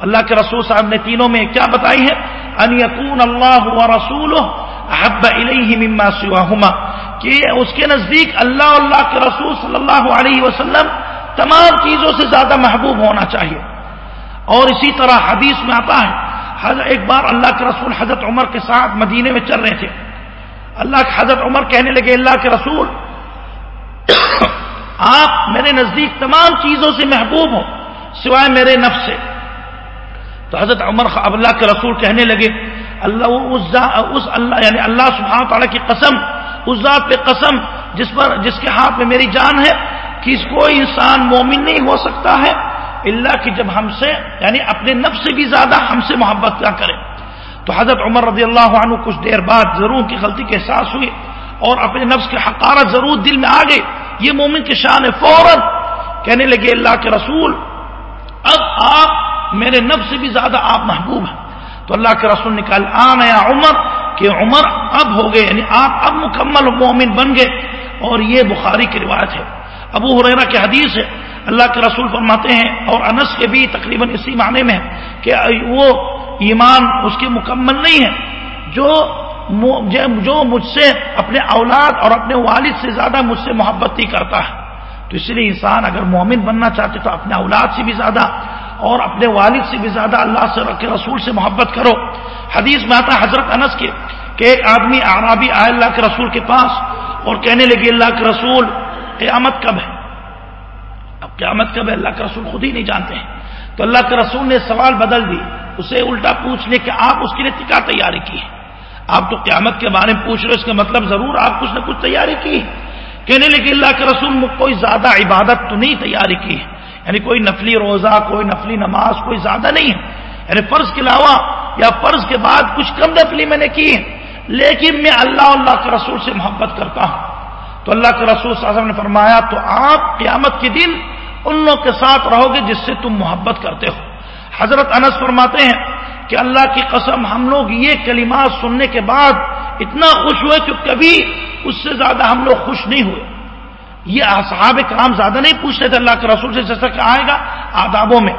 اللہ کے رسول صاحب نے تینوں میں کیا بتائی ہے؟ ان یقون اللہ و رسول احب الیہ مما سواہما، کہ اس کے نزدیک اللہ اللہ کے رسول صلی اللہ علیہ وسلم تمام چیزوں سے زیادہ محبوب ہونا چاہیے۔ اور اسی طرح حدیث میں آتا ہے ایک بار اللہ کے رسول حضرت عمر کے ساتھ مدینے میں چل رہے تھے۔ اللہ کے حضرت عمر کہنے لگے، اللہ کے رسول، آپ میرے نزدیک تمام چیزوں سے محبوب ہو، سوائے میرے نفس سے۔ تو حضرت عمر اللہ کے رسول کہنے لگے اللہ اس اللہ یعنی اللہ سبحانہ تعالیٰ کی قسم، اس ذات پہ قسم، جس پر جس کے ہاتھ میں میری جان ہے، کہ کوئی انسان مومن نہیں ہو سکتا ہے اللہ کہ جب ہم سے یعنی اپنے نفس سے بھی زیادہ ہم سے محبت کیا کرے۔ تو حضرت عمر رضی اللہ عنہ کچھ دیر بعد ضرور کی غلطی کے احساس ہوئی، اور اپنے نفس کی حقارت ضرور دل میں آ گئی۔ یہ مومن کے شان ہے فوراً کہنے لگے، اللہ کے رسول، اب آپ میرے نفس سے بھی زیادہ آپ محبوب ہیں۔ تو اللہ کے رسول نے کہا آن یا عمر، کہ عمر اب ہو گئے یعنی آپ اب مکمل مومن بن گئے۔ اور یہ بخاری کی روایت ہے۔ ابو حریرہ کی حدیث ہے۔ اللہ کے رسول فرماتے ہیں، اور انس کے بھی تقریباً اسی معنی میں کہ وہ ایمان اس کی مکمل نہیں ہے۔ جو جو مجھ سے اپنے اولاد اور اپنے والد سے زیادہ مجھ سے محبت ہی کرتا ہے۔ تو اس لیے انسان اگر مومن بننا چاہتے تو اپنے اولاد سے بھی زیادہ اور اپنے والد سے بھی زیادہ اللہ سے کے رسول سے محبت کرو۔ حدیث میں آتا حضرت انس کے کہ ایک آدمی آرابی آئے اللہ کے رسول کے پاس اور کہنے لگے، اللہ کے رسول، قیامت کب ہے؟ اب قیامت کب ہے؟ اللہ کے رسول خود ہی نہیں جانتے ہیں۔ تو اللہ کے رسول نے سوال بدل دی، اسے الٹا پوچھ لے کہ آپ اس کے لیے کیا تیاری کی ہے؟ آپ تو قیامت کے بارے میں پوچھ رہے اس کا مطلب ضرور آپ کچھ نہ کچھ تیاری کی کہنے لگے، اللہ کے رسول کوئی زیادہ عبادت تو نہیں تیاری کی یعنی کوئی نفلی روزہ، کوئی نفلی نماز، کوئی زیادہ نہیں ہے۔ یعنی فرض کے علاوہ یا فرض کے بعد کچھ کم نفلی میں نے کی ہے لیکن میں اللہ اللہ کے رسول سے محبت کرتا ہوں۔ تو اللہ کے رسول صلی اللہ علیہ وسلم نے فرمایا، تو آپ قیامت کے دن ان لوگوں کے ساتھ رہو گے جس سے تم محبت کرتے ہو۔ حضرت انس فرماتے ہیں کہ اللہ کی قسم ہم لوگ یہ کلمات سننے کے بعد اتنا خوش ہوئے کہ کبھی اس سے زیادہ ہم لوگ خوش نہیں ہوئے۔ یہ صحابہ کرام زیادہ نہیں پوچھتے تھے اللہ کے رسول سے جیسا کہ آئے گا آدابوں میں۔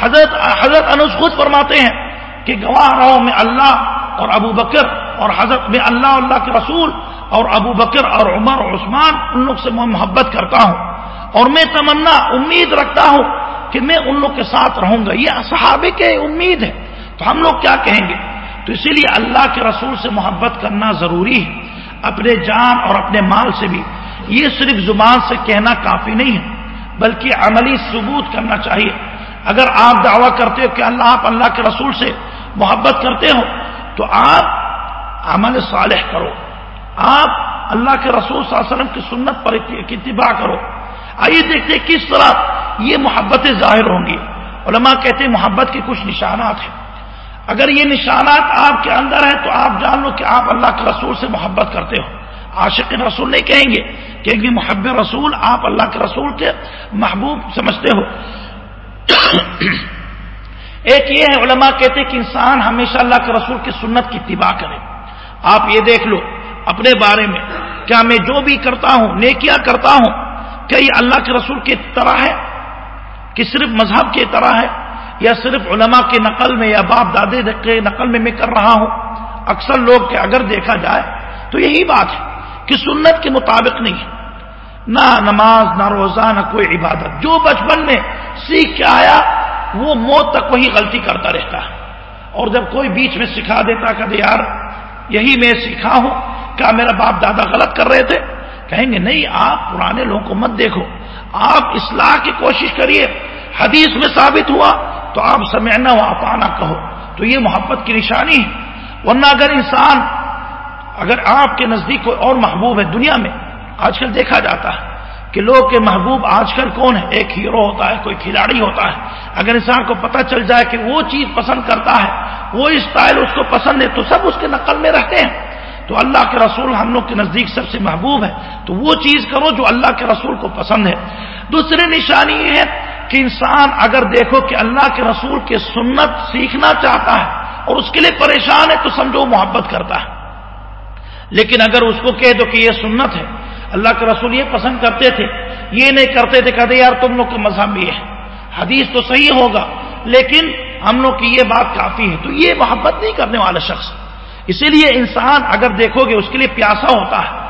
حضرت حضرت انس خود فرماتے ہیں کہ گواہ رہو میں اللہ اور ابو بکر اور حضرت میں اللہ اللہ کے رسول اور ابو بکر اور عمر اور عثمان، ان لوگ سے میں محبت کرتا ہوں۔ اور میں تمنا امید رکھتا ہوں کہ میں ان لوگ کے ساتھ رہوں گا۔ یہ صحابے کے امید ہے تو ہم لوگ کیا کہیں گے؟ تو اسی لیے اللہ کے رسول سے محبت کرنا ضروری ہے۔ اپنے جان اور اپنے مال سے بھی۔ یہ صرف زبان سے کہنا کافی نہیں ہے، بلکہ عملی ثبوت کرنا چاہیے۔ اگر آپ دعویٰ کرتے ہو کہ اللہ، آپ اللہ کے رسول سے محبت کرتے ہو، تو آپ عمل صالح کرو۔ آپ اللہ کے رسول صلی اللہ علیہ وسلم کی سنت پر اتباع کرو۔ آئیے دیکھتے کس طرح یہ محبتیں ظاہر ہوں گی۔ علماء کہتے ہیں محبت کے کچھ نشانات ہیں۔ اگر یہ نشانات آپ کے اندر ہیں، تو آپ جان لو کہ آپ اللہ کے رسول سے محبت کرتے ہو۔ عاشق رسول نہیں کہیں گے کہیں گے محب رسول آپ اللہ کے رسول کے محبوب سمجھتے ہو۔ ایک یہ ہے، علماء کہتے کہ انسان ہمیشہ اللہ کے رسول کی سنت کی اتباع کرے۔ آپ یہ دیکھ لو اپنے بارے میں، کیا میں جو بھی کرتا ہوں، نیکیاں کرتا ہوں، کیا یہ اللہ کے رسول کی طرح ہے؟ کہ صرف مذہب کی طرح ہے؟ یا صرف علماء کے نقل میں یا باپ دادے کے نقل میں میں کر رہا ہوں؟ اکثر لوگ کہ اگر دیکھا جائے تو یہی بات ہے۔ کہ سنت کے مطابق نہیں ہے۔ نہ نماز، نہ روزہ، نہ کوئی عبادت۔ جو بچپن میں سیکھ کے آیا، وہ موت تک وہی غلطی کرتا رہتا ہے۔ اور جب کوئی بیچ میں سکھا دیتا کہ یار، یہی میں سیکھا ہوں۔ کیا میرا باپ دادا غلط کر رہے تھے؟ کہیں گے، نہیں، آپ پرانے لوگوں کو مت دیکھو۔ آپ اصلاح کی کوشش کریے۔ حدیث میں ثابت ہوا، تو آپ سمعنا و اپانا کہو۔ تو یہ محبت کی نشانی ہے۔ ورنہ اگر انسان اگر آپ کے نزدیک کوئی اور محبوب ہے دنیا میں، آج کل دیکھا جاتا ہے کہ لوگ کے محبوب آج کل کون ہے؟ ایک ہیرو ہوتا ہے، کوئی کھلاڑی ہوتا ہے۔ اگر انسان کو پتہ چل جائے کہ وہ چیز پسند کرتا ہے، وہ اسٹائل اس کو پسند ہے، تو سب اس کے نقل میں رہتے ہیں۔ تو اللہ کے رسول ہم لوگ کے نزدیک سب سے محبوب ہے۔ تو وہ چیز کرو جو اللہ کے رسول کو پسند ہے۔ دوسری نشانی یہ ہے کہ انسان اگر دیکھو کہ اللہ کے رسول کے سنت سیکھنا چاہتا ہے اور اس کے لیے پریشان ہے، تو سمجھو محبت کرتا ہے۔ لیکن اگر اس کو کہہ دو کہ یہ سنت ہے، اللہ کے رسول یہ پسند کرتے تھے، یہ نہیں کرتے تھے، کہتے یار تم لوگ کا مذہب یہ ہے۔ حدیث تو صحیح ہوگا، لیکن ہم لوگ کی یہ بات کافی ہے۔ تو یہ محبت نہیں کرنے والا شخص۔ اسی لیے انسان اگر دیکھو گے، اس کے لیے پیاسا ہوتا ہے۔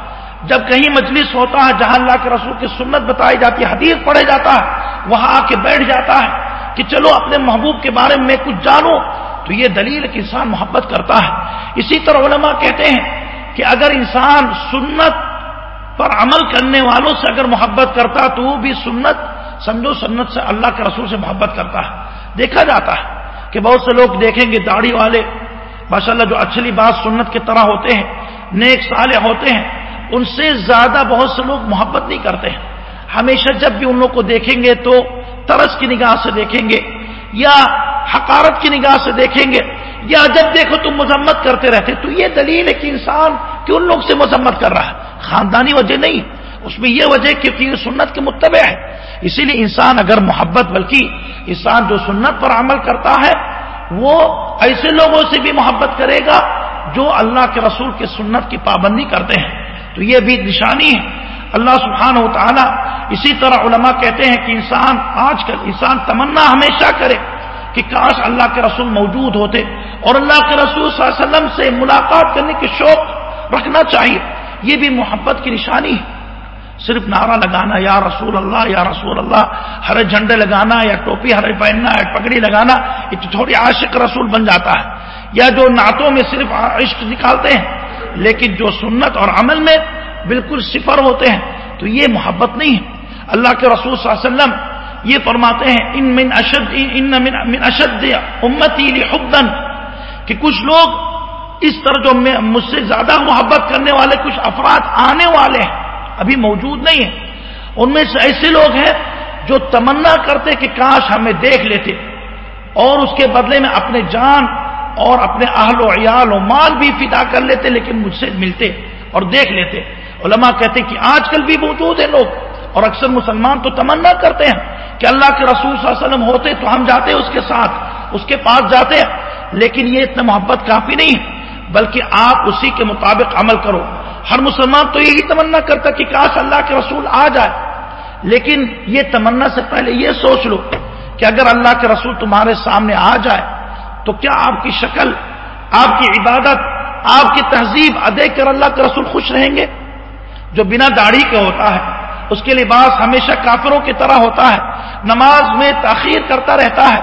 جب کہیں مجلس ہوتا ہے جہاں اللہ کے رسول کی سنت بتائی جاتی ہے، حدیث پڑھے جاتا ہے، وہاں آ کے بیٹھ جاتا ہے کہ چلو اپنے محبوب کے بارے میں کچھ جانو، تو یہ دلیل کہ انسان محبت کرتا ہے۔ اسی طرح علماء کہتے ہیں کہ اگر انسان سنت پر عمل کرنے والوں سے اگر محبت کرتا تو وہ بھی سنت، سمجھو سنت سے اللہ کے رسول سے محبت کرتا ہے۔ دیکھا جاتا ہے کہ بہت سے لوگ دیکھیں گے داڑھی والے ماشاء اللہ جو اچھلی بات سنت کی طرح ہوتے ہیں، نیک سالے ہوتے ہیں، ان سے زیادہ بہت سے لوگ محبت نہیں کرتے ہیں۔ ہمیشہ جب بھی ان لوگ کو دیکھیں گے تو ترس کی نگاہ سے دیکھیں گے یا حقارت کی نگاہ سے دیکھیں گے۔ یا جب دیکھو تم مذمت کرتے رہتے، تو یہ دلیل ہے کہ انسان کیوں ان لوگ سے مذمت کر رہا ہے۔ خاندانی وجہ نہیں، اس میں یہ وجہ کیونکہ یہ سنت کے متبع ہے۔ اسی لیے انسان اگر محبت، بلکہ انسان جو سنت پر عمل کرتا ہے، وہ ایسے لوگوں سے بھی محبت کرے گا جو اللہ کے رسول کے سنت کی پابندی کرتے ہیں۔ تو یہ بھی نشانی ہے۔ اللہ سبحانہ و تعالیٰ اسی طرح علماء کہتے ہیں کہ انسان آج کل انسان تمنا ہمیشہ کرے۔ کہ کاش اللہ کے رسول موجود ہوتے اور اللہ کے رسول صلی اللہ علیہ وسلم سے ملاقات کرنے کے شوق رکھنا چاہیے۔ یہ بھی محبت کی نشانی ہے۔ صرف نعرہ لگانا، یا رسول اللہ، یا رسول اللہ، ہرے جھنڈے لگانا، یا ٹوپی ہرے پہننا، یا پگڑی لگانا، یہ تھوڑی عاشق رسول بن جاتا ہے۔ یا جو نعتوں میں صرف عشق نکالتے ہیں، لیکن جو سنت اور عمل میں بالکل صفر ہوتے ہیں، تو یہ محبت نہیں ہے۔ اللہ کے رسول صلی اللہ علیہ وسلم یہ فرماتے ہیں، ان من اشد ان من اشد امتی لحبا کہ کچھ لوگ اس طرح جو مجھ سے زیادہ محبت کرنے والے، کچھ افراد آنے والے ہیں، ابھی موجود نہیں ہیں۔ ان میں سے ایسے لوگ ہیں جو تمنا کرتے کہ کاش ہمیں دیکھ لیتے، اور اس کے بدلے میں اپنے جان اور اپنے اہل و عیال و مال بھی فدا کر لیتے، لیکن مجھ سے ملتے اور دیکھ لیتے۔ علماء کہتے کہ آج کل بھی موجود ہیں لوگ۔ اور اکثر مسلمان تو تمنا کرتے ہیں کہ اللہ کے رسول صلی اللہ علیہ وسلم ہوتے تو ہم جاتے اس کے ساتھ، اس کے پاس جاتے ہیں۔ لیکن یہ اتنا محبت کافی نہیں ہے، بلکہ آپ اسی کے مطابق عمل کرو۔ ہر مسلمان تو یہی تمنا کرتا کہ کاش اللہ کے رسول آ جائے۔ لیکن یہ تمنا سے پہلے یہ سوچ لو کہ اگر اللہ کے رسول تمہارے سامنے آ جائے، تو کیا آپ کی شکل، آپ کی عبادت، آپ کی تہذیب ادے کر اللہ کے رسول خوش رہیں گے؟ جو بنا داڑھی کے ہوتا ہے۔ اس کے لباس ہمیشہ کافروں کی طرح ہوتا ہے۔ نماز میں تاخیر کرتا رہتا ہے،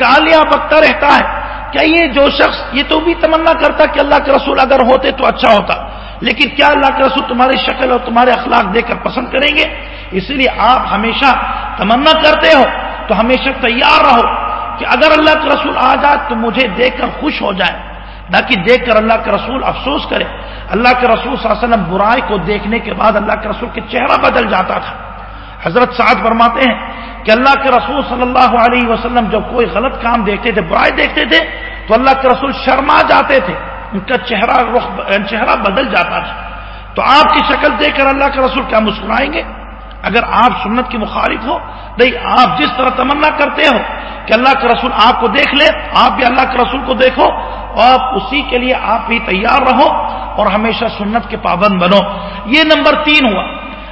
گالیاں بکتا رہتا ہے۔ کیا یہ جو شخص، یہ تو بھی تمنا کرتا کہ اللہ کے رسول اگر ہوتے تو اچھا ہوتا۔ لیکن کیا اللہ کے رسول تمہاری شکل اور تمہارے اخلاق دیکھ کر پسند کریں گے؟ اسی لیے آپ ہمیشہ تمنا کرتے ہو، تو ہمیشہ تیار رہو کہ اگر اللہ کے رسول آ جائے تو مجھے دیکھ کر خوش ہو جائے۔ نہ کہ دیکھ کر اللہ کے رسول افسوس کرے۔ اللہ کے رسول صلی اللہ علیہ وسلم برائی کو دیکھنے کے بعد اللہ کے رسول کے چہرہ بدل جاتا تھا۔ حضرت سعد فرماتے ہیں کہ اللہ کے رسول صلی اللہ علیہ وسلم جب کوئی غلط کام دیکھتے تھے، برائی دیکھتے تھے، تو اللہ کے رسول شرما جاتے تھے۔ ان کا چہرہ رخ چہرہ بدل جاتا تھا۔ تو آپ کی شکل دیکھ کر اللہ کے رسول کیا مسکرائیں گے؟ اگر آپ سنت کی مخالف ہو، نہیں، آپ جس طرح تمنا کرتے ہو کہ اللہ کے رسول آپ کو دیکھ لے آپ بھی اللہ کے رسول کو دیکھو اور آپ اسی کے لیے آپ بھی تیار رہو اور ہمیشہ سنت کے پابند بنو۔ یہ نمبر تین ہوا۔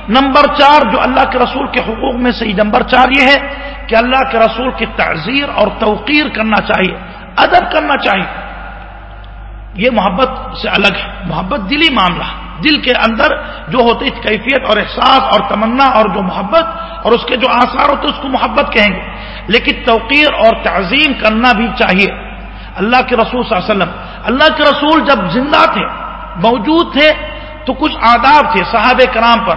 نمبر چار جو اللہ کے رسول کے حقوق میں سے نمبر چار یہ ہے کہ اللہ کے رسول کی تعزیر اور توقیر کرنا چاہیے، ادب کرنا چاہیے۔ یہ محبت سے الگ ہے۔ محبت دلی معاملہ۔ دل کے اندر جو ہوتی کیفیت اور احساس اور تمنا اور جو محبت اور اس کے جو آثار ہوتے اس کو محبت کہیں گے۔ لیکن توقیر اور تعظیم کرنا بھی چاہیے۔ اللہ کے رسول صلی اللہ علیہ وسلم، اللہ کے رسول جب زندہ تھے، موجود تھے، تو کچھ آداب تھے صحابہ کرام پر۔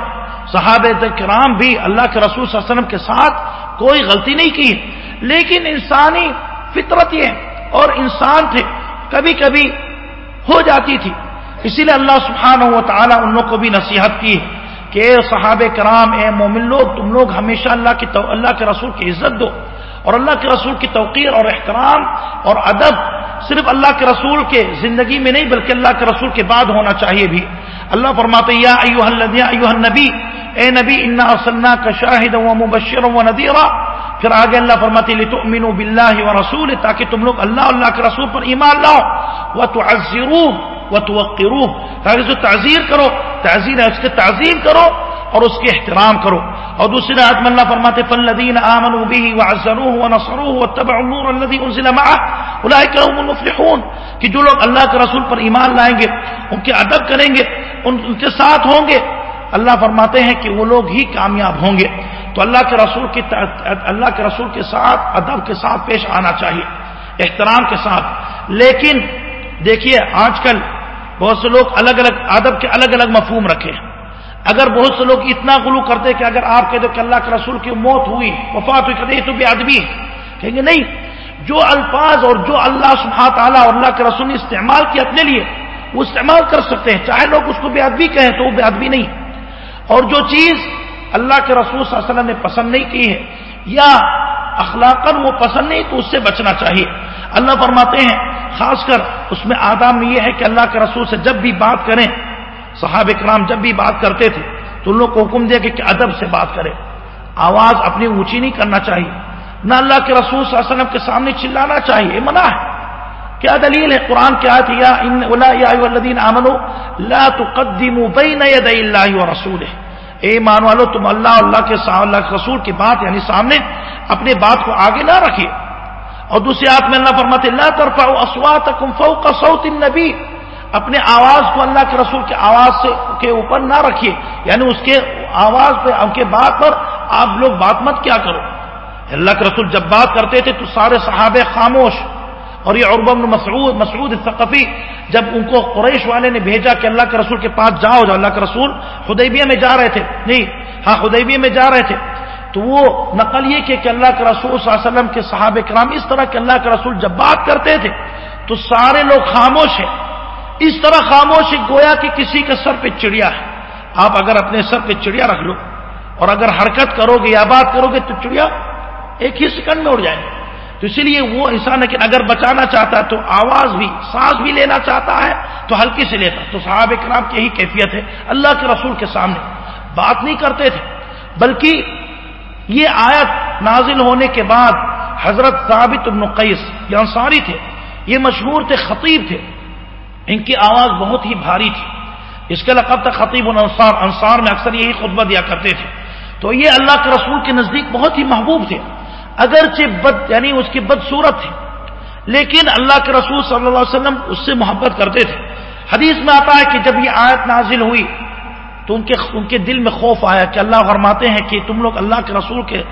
صحابہ کرام بھی اللہ کے رسول صلی اللہ علیہ وسلم کے ساتھ کوئی غلطی نہیں کی۔ لیکن انسانی فطرت یہ اور انسان تھے، کبھی کبھی ہو جاتی تھی۔ اسی لیے اللہ سبحانہ و تعالیٰ ان لوگ کو بھی نصیحت کی کہ اے صحابہ کرام، اے مومن لوگ، تم لوگ ہمیشہ اللہ کی اللہ کے رسول کی عزت دو اور اللہ کے رسول کی توقیر اور احترام اور ادب صرف اللہ کے رسول کے زندگی میں نہیں، بلکہ اللہ کے رسول کے بعد ہونا چاہیے بھی۔ اللہ فرماتے یا ایوہ ایوہ النبی، اے نبی، انا ارسلنا کا شاہد و مبشر و ندیرا پھر آگے اللہ فرماتے لتؤمنوا باللہ و رسول تاکہ تم لوگ اللہ اللہ کے رسول پر ایمان لاؤ۔ و تعزروه و توقروه تاکہ جو تعزیر کرو. تعزیر ہے اس کے تعظیم کرو اور اس کے احترام کرو. اور دوسری آیت میں اللہ فرماتے فالذین آمنوا به وعزروه ونصروه واتبعوا النور الذي انزل معه اولئک هم المفلحون. کہ جو لوگ اللہ کے رسول پر ایمان لائیں گے، ان کے ادب کریں گے، ان کے ساتھ ہوں گے، اللہ فرماتے ہیں کہ وہ لوگ ہی کامیاب ہوں گے. تو اللہ کے رسول کی اللہ کے رسول کے ساتھ، ادب کے ساتھ پیش آنا چاہیے، احترام کے ساتھ. لیکن دیکھیے، آج کل بہت سے لوگ الگ الگ ادب کے الگ الگ مفہوم رکھے اگر بہت سے لوگ اتنا غلو کرتے کہ اگر آپ کہہ دو کہ اللہ کے رسول کی موت ہوئی، وفات ہوئی کہتے تو بھی ادبی کہیں گے نہیں، جو الفاظ اور جو اللہ سبحانہ تعالیٰ اور اللہ کے رسول نے استعمال کیا اپنے لیے، وہ استعمال کر سکتے ہیں۔ چاہے لوگ اس کو بے ادبی کہیں تو وہ بے ادبی نہیں۔ اور جو چیز اللہ کے رسول صلی اللہ علیہ وسلم نے پسند نہیں کی ہے، یا اخلاقاً وہ پسند نہیں، تو اس سے بچنا چاہیے۔ اللہ فرماتے ہیں خاص کر اس میں آداب یہ ہے کہ اللہ کے رسول سے جب بھی بات کریں صحاب اکرام جب بھی بات کرتے تھے، تو ان لوگ کو حکم دیا کہ ادب سے بات کرے آواز اپنی اونچی نہیں کرنا چاہیے۔ نہ اللہ کے رسول صلی اللہ علیہ وسلم کے سامنے چلانا چاہیے منع ہے۔ کیا دلیل ہے؟ قرآن کیا تھا اللہ و رسول اے مان والو، تم اللہ اللہ کے اللہ کے رسول کی بات یعنی سامنے اپنے بات کو آگے نہ رکھیے۔ اور دوسری آت میں اللہ فرماتے اللہ طرف اسوات فوق صوت النبی. اپنے آواز کو اللہ کے رسول کے آواز سے کے اوپر نہ رکھیے۔ یعنی اس کے آواز پہ ان کے بات پر آپ لوگ بات مت کیا کرو۔ اللہ کے رسول جب بات کرتے تھے تو سارے صحابے خاموش۔ اور یہ عربم مسعود مسعود ثقفی جب ان کو قریش والے نے بھیجا کہ اللہ کے رسول کے پاس جاؤ جو اللہ کے رسول خدیبیہ میں جا رہے تھے۔ نہیں ہاں خدیبیہ میں جا رہے تھے۔ تو وہ نقل یہ کہ اللہ کے رسول صلی اللہ علیہ وسلم کے صحابہ کرام اس طرح کہ اللہ کے رسول جب بات کرتے تھے تو سارے لوگ خاموش ہیں۔ اس طرح خاموش گویا کہ کسی کے سر پہ چڑیا ہے۔ آپ اگر اپنے سر پہ چڑیا رکھ لو اور اگر حرکت کرو گے یا بات کرو گے تو چڑیا ایک ہی سیکنڈ میں اڑ جائے۔ گا تو اسی لیے وہ انسان ہے اگر بچانا چاہتا ہے تو آواز بھی، سانس بھی لینا چاہتا ہے تو ہلکی سے لیتا۔ تو صحابہ کرام کی یہی کیفیت ہے۔ اللہ کے رسول کے سامنے بات نہیں کرتے تھے، بلکہ یہ آیت نازل ہونے کے بعد حضرت ثابت بن قیس یہ انصاری تھے، یہ مشہور تھے، خطیب تھے۔ ان کی آواز بہت ہی بھاری تھی۔ اس کے لقب تک خطیب الانصار، انصار میں اکثر یہی خطبہ دیا کرتے تھے۔ تو یہ اللہ کے رسول کے نزدیک بہت ہی محبوب تھے۔ اگرچہ بد یعنی اس کی بدصورت تھی، لیکن اللہ کے رسول صلی اللہ علیہ وسلم اس سے محبت کرتے تھے۔ حدیث میں آتا ہے کہ جب یہ آیت نازل ہوئی تو ان کے ان کے دل میں خوف آیا کہ اللہ فرماتے ہیں کہ تم لوگ اللہ کے رسول کے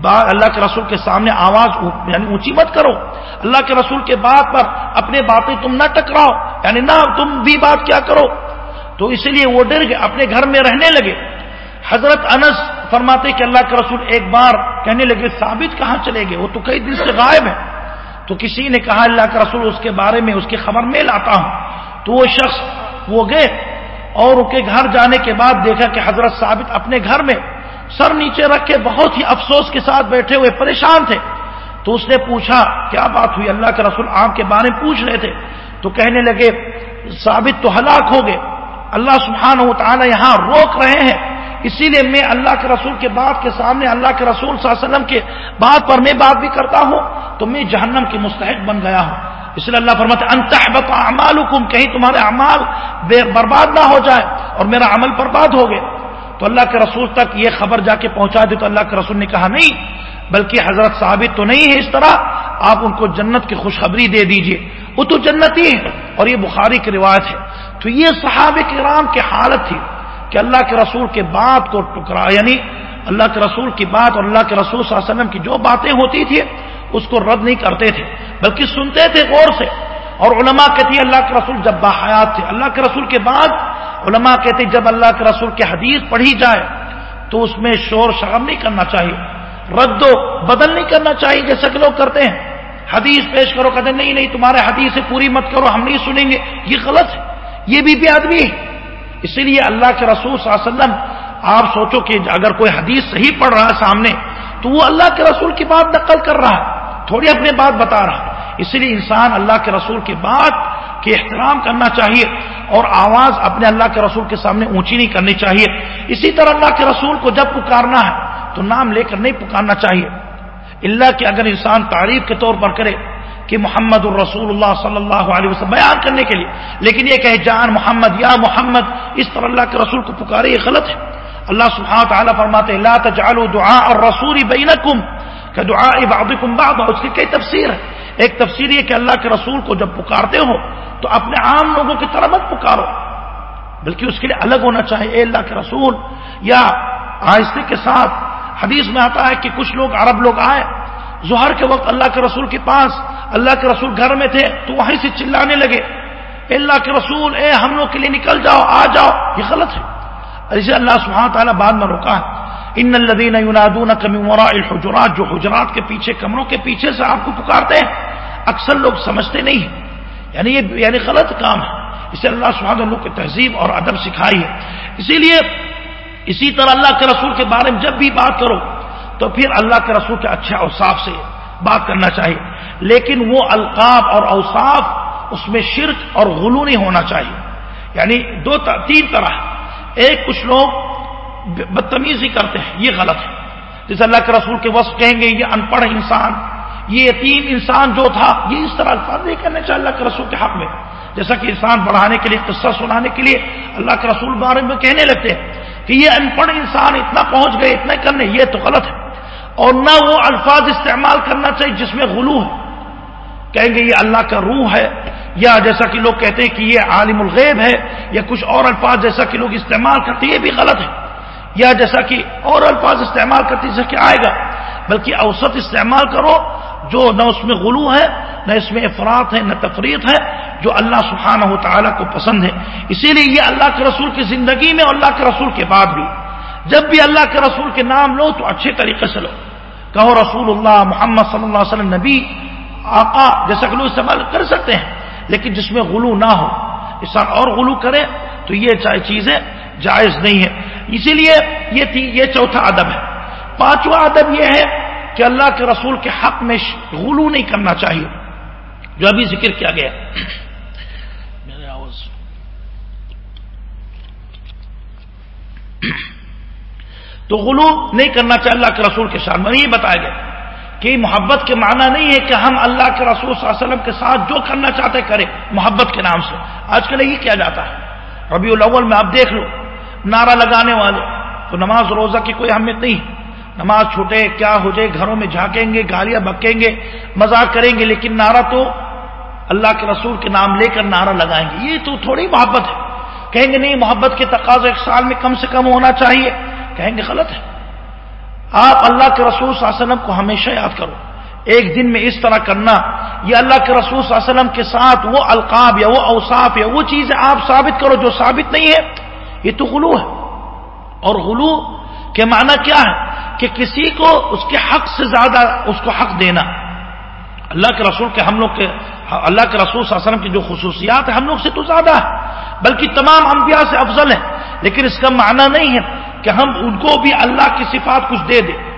بعد اللہ کے رسول کے سامنے آواز یعنی اونچی مت کرو۔ اللہ کے رسول کے بات پر اپنے باتیں تم نہ ٹکراؤ۔ یعنی نہ تم بھی بات کیا کرو۔ تو اسی لیے وہ ڈر گئے، اپنے گھر میں رہنے لگے۔ حضرت انس فرماتے کہ اللہ کے رسول ایک بار کہنے لگے، ثابت کہاں چلے گئے؟ وہ تو کئی دن سے غائب ہے تو کسی نے کہا، اللہ کے رسول اس کے بارے میں اس کی خبر میں لاتا ہوں۔ تو وہ شخص وہ گئے۔ اور ان کے گھر جانے کے بعد دیکھا کہ حضرت ثابت اپنے گھر میں سر نیچے رکھ کے بہت ہی افسوس کے ساتھ بیٹھے ہوئے پریشان تھے۔ تو اس نے پوچھا، کیا بات ہوئی؟ اللہ کے رسول آپ کے بارے میں پوچھ رہے تھے؟ تو کہنے لگے، ثابت تو ہلاک ہو گئے۔ اللہ سبحانہ و تعالی یہاں روک رہے ہیں۔ اسی لیے میں اللہ کے رسول کے بات کے سامنے، اللہ کے رسول صلی اللہ علیہ وسلم کے بات پر میں بات بھی کرتا ہوں۔ تو میں جہنم کے مستحق بن گیا ہوں۔ اس لیے اللہ فرماتے انتحبت اعمالکم کہیں تمہارے اعمال برباد نہ ہو جائے اور میرا عمل برباد ہو گئے۔ تو اللہ کے رسول تک یہ خبر جا کے پہنچا دی تو اللہ کے رسول نے کہا، نہیں، بلکہ حضرت ثابت تو نہیں ہے اس طرح، آپ ان کو جنت کی خوشخبری دے دیجیے۔ وہ تو جنتی ہے اور یہ بخاری کی روایت ہے۔ تو یہ صحابہ کرام کی حالت تھی کہ اللہ کے رسول کے بات کو ٹکرا یعنی اللہ کے رسول کی بات اور اللہ کے رسول صلی اللہ علیہ وسلم کی جو باتیں ہوتی تھی اس کو رد نہیں کرتے تھے، بلکہ سنتے تھے غور سے۔ اور علماء کہتی ہے اللہ کے رسول جب باحیات تھے، اللہ کے رسول کے بعد علماء کہتے جب اللہ کے رسول کی حدیث پڑھی جائے، تو اس میں شور شغم نہیں کرنا چاہیے۔ رد و بدل نہیں کرنا چاہیے، جیسا کہ لوگ کرتے ہیں۔ حدیث پیش کرو، کہتے نہیں نہیں، تمہارے حدیث سے پوری مت کرو، ہم نہیں سنیں گے۔ یہ غلط ہے۔ یہ بھی بھی آدمی ہے۔ اسی لیے اللہ کے رسول صلی اللہ علیہ وسلم آپ سوچو کہ اگر کوئی حدیث صحیح پڑھ رہا ہے سامنے، تو وہ اللہ کے رسول کی بات نقل کر رہا ہے، تھوڑی اپنے بات بتا رہا ہے۔ اسی لیے انسان اللہ کے رسول کی بات کے احترام کرنا چاہیے اور آواز اپنے اللہ کے رسول کے سامنے اونچی نہیں کرنی چاہیے۔ اسی طرح اللہ کے رسول کو جب پکارنا ہے، تو نام لے کر نہیں پکارنا چاہیے۔ اللہ کہ اگر انسان تعریف کے طور پر کرے کہ محمد الرسول اللہ صلی اللہ علیہ وسلم، بیان کرنے کے لیے، لیکن یہ کہ جان محمد، یا محمد، اس طرح اللہ کے رسول کو پکارے، یہ غلط ہے۔ اللہ سبحانہ تعالیٰ فرماتے لا تجعلوا دعاء الرسول بینکم کہ دعاء بعضکم بعض اس کی کئی تفسیر ہے ایک تفسیر یہ کہ اللہ کے رسول کو جب پکارتے ہو تو اپنے عام لوگوں کی طرح مت پکارو، بلکہ اس کے لیے الگ ہونا چاہیے، اے اللہ کے رسول۔ یا آہستہ کے ساتھ حدیث میں آتا ہے کہ کچھ لوگ عرب لوگ آئے، ظہر کے وقت اللہ کے رسول کے پاس اللہ کے رسول گھر میں تھے تو وہیں سے چلانے لگے، اے اللہ کے رسول، اے ہم لوگ کے لیے نکل جاؤ، آ جاؤ، یہ غلط ہے۔ اسے اللہ سبحانہ تعالیٰ بعد میں روکا ہے۔ ان الدین یونادون کمی الحجرات، جو حجرات کے پیچھے، کمروں کے پیچھے سے آپ کو پکارتے ہیں، اکثر لوگ سمجھتے نہیں ہیں۔ یعنی یہ یعنی غلط کام ہے۔ اسے اللہ سبحانہ لوگ کی تہذیب اور ادب سکھائی ہے۔ اسی لیے اسی طرح اللہ کے رسول کے بارے میں جب بھی بات کرو، تو پھر اللہ کے رسول کے اچھے اوصاف سے بات کرنا چاہیے۔ لیکن وہ القاب اور اوصاف اس میں شرک اور غلو نہیں ہونا چاہیے۔ یعنی دو تین طرح ایک کچھ لوگ بدتمیزی کرتے ہیں، یہ غلط ہے۔ جیسے اللہ کے رسول کے وصف کہیں گے، یہ ان پڑھ انسان، یہ یتیم انسان جو تھا، یہ اس طرح الفاظ نہیں کرنے چاہیے اللہ کے رسول کے حق میں۔ جیسا کہ انسان بڑھانے کے لیے، قصہ سنانے کے لیے اللہ کے رسول بارے میں کہنے لگتے ہیں کہ یہ ان پڑھ انسان اتنا پہنچ گئے، اتنا کرنے، یہ تو غلط ہے۔ اور نہ وہ الفاظ استعمال کرنا چاہیے جس میں غلو ہے۔ کہیں گے، یہ اللہ کا روح ہے۔ یا جیسا کہ لوگ کہتے ہیں کہ یہ عالم الغیب ہے، یا کچھ اور الفاظ جیسا کہ لوگ استعمال کرتے ہیں، یہ بھی غلط ہے۔ یا جیسا کہ اور الفاظ استعمال کرتے جیسا کہ آئے گا۔ بلکہ اوسط استعمال کرو، جو نہ اس میں غلو ہے، نہ اس میں افراد ہے، نہ تفریح ہے، جو اللہ سبحانہ و تعالیٰ کو پسند ہے۔ اسی لیے یہ اللہ کے رسول کی زندگی میں اور اللہ کے رسول کے بعد بھی۔ جب بھی اللہ کے رسول کے نام لو تو اچھے طریقے سے لو۔ کہو رسول اللہ محمد صلی اللہ علیہ وسلم، نبی، آقا، جیسا کہ لوگ استعمال کر سکتے ہیں۔ لیکن جس میں غلو نہ ہو، انسان اور غلو کرے تو یہ چیزیں جائز نہیں ہے اسی لیے یہ تھی یہ چوتھا ادب ہے۔ پانچواں ادب یہ ہے کہ اللہ کے رسول کے حق میں غلو نہیں کرنا چاہیے۔ جو ابھی ذکر کیا گیا۔ تو غلو نہیں کرنا چاہیے اللہ کے رسول کے ساتھ میں۔ یہ بتایا گیا۔ کہ محبت کے معنی نہیں ہے کہ ہم اللہ کے رسول صلی اللہ علیہ وسلم کے ساتھ جو کرنا چاہتے کریں، محبت کے نام سے۔ آج کل یہ کیا جاتا ہے؟ ربیع الاول میں آپ دیکھ لو، نعرہ لگانے والے۔ تو نماز روزہ کی کوئی اہمیت نہیں۔ نماز چھوٹے، کیا ہو جائے، گھروں میں جھانکیں گے، گالیاں بکیں گے، مذاق کریں گے، لیکن نعرہ تو اللہ کے رسول کے نام لے کر نعرہ لگائیں گے۔ یہ تو تھوڑی محبت ہے۔ کہیں گے نہیں، محبت کے تقاض ایک سال میں کم سے کم ہونا چاہیے۔ کہیں گے غلط ہے۔ آپ اللہ کے رسول صلی اللہ علیہ وسلم کو ہمیشہ یاد کرو۔ ایک دن میں اس طرح کرنا، یہ اللہ کے رسول صلی اللہ علیہ وسلم کے ساتھ وہ القاب یا وہ اوصاف یا وہ چیزیں آپ ثابت کرو جو ثابت نہیں ہے، یہ تو غلو ہے۔ اور غلو کے معنی کیا ہے؟ کہ کسی کو اس کے حق سے زیادہ اس کو حق دینا۔ اللہ کے رسول کے ہم لوگ کے، اللہ کے رسول صلی اللہ علیہ وسلم کی جو خصوصیات ہیں، ہم لوگ سے تو زیادہ ہے، بلکہ تمام انبیاء سے افضل ہے لیکن اس کا معنی نہیں ہے۔ کہ ہم ان کو بھی اللہ کی صفات کچھ دے دیں۔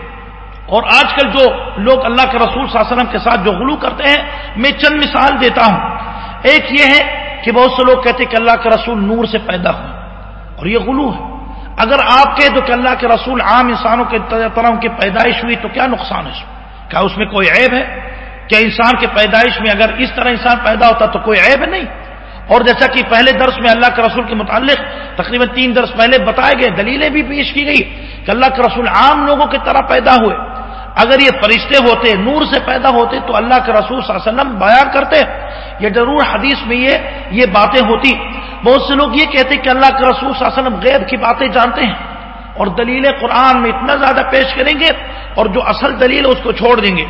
اور آج کل جو لوگ اللہ کے رسول صلی اللہ علیہ وسلم کے ساتھ جو غلو کرتے ہیں، میں چند مثال دیتا ہوں۔ ایک یہ ہے کہ بہت سے لوگ کہتے ہیں کہ اللہ کے رسول نور سے پیدا ہو اور یہ غلو ہے۔ اگر آپ کہہ دو کہ اللہ کے رسول عام انسانوں کے طرح ان کی پیدائش ہوئی تو کیا نقصان ہے کیا اس میں کوئی عیب ہے؟ کیا انسان کے پیدائش میں اگر اس طرح انسان پیدا ہوتا تو کوئی عیب نہیں۔ اور جیسا کہ پہلے درس میں اللہ کے رسول کے متعلق تقریباً تین درس پہلے بتائے گئے، دلیلیں بھی پیش کی گئی کہ اللہ کے رسول عام لوگوں کی طرح پیدا ہوئے۔ اگر یہ فرشتے ہوتے، نور سے پیدا ہوتے تو اللہ کے رسول صلی اللہ علیہ وسلم بیان کرتے۔ یہ ضرور حدیث میں یہ یہ باتیں ہوتی۔ بہت سے لوگ یہ کہتے کہ اللہ کے رسول صلی اللہ علیہ وسلم غیب کی باتیں جانتے ہیں اور دلیل قرآن میں اتنا زیادہ پیش کریں گے اور جو اصل دلیل ہے اس کو چھوڑ دیں گے۔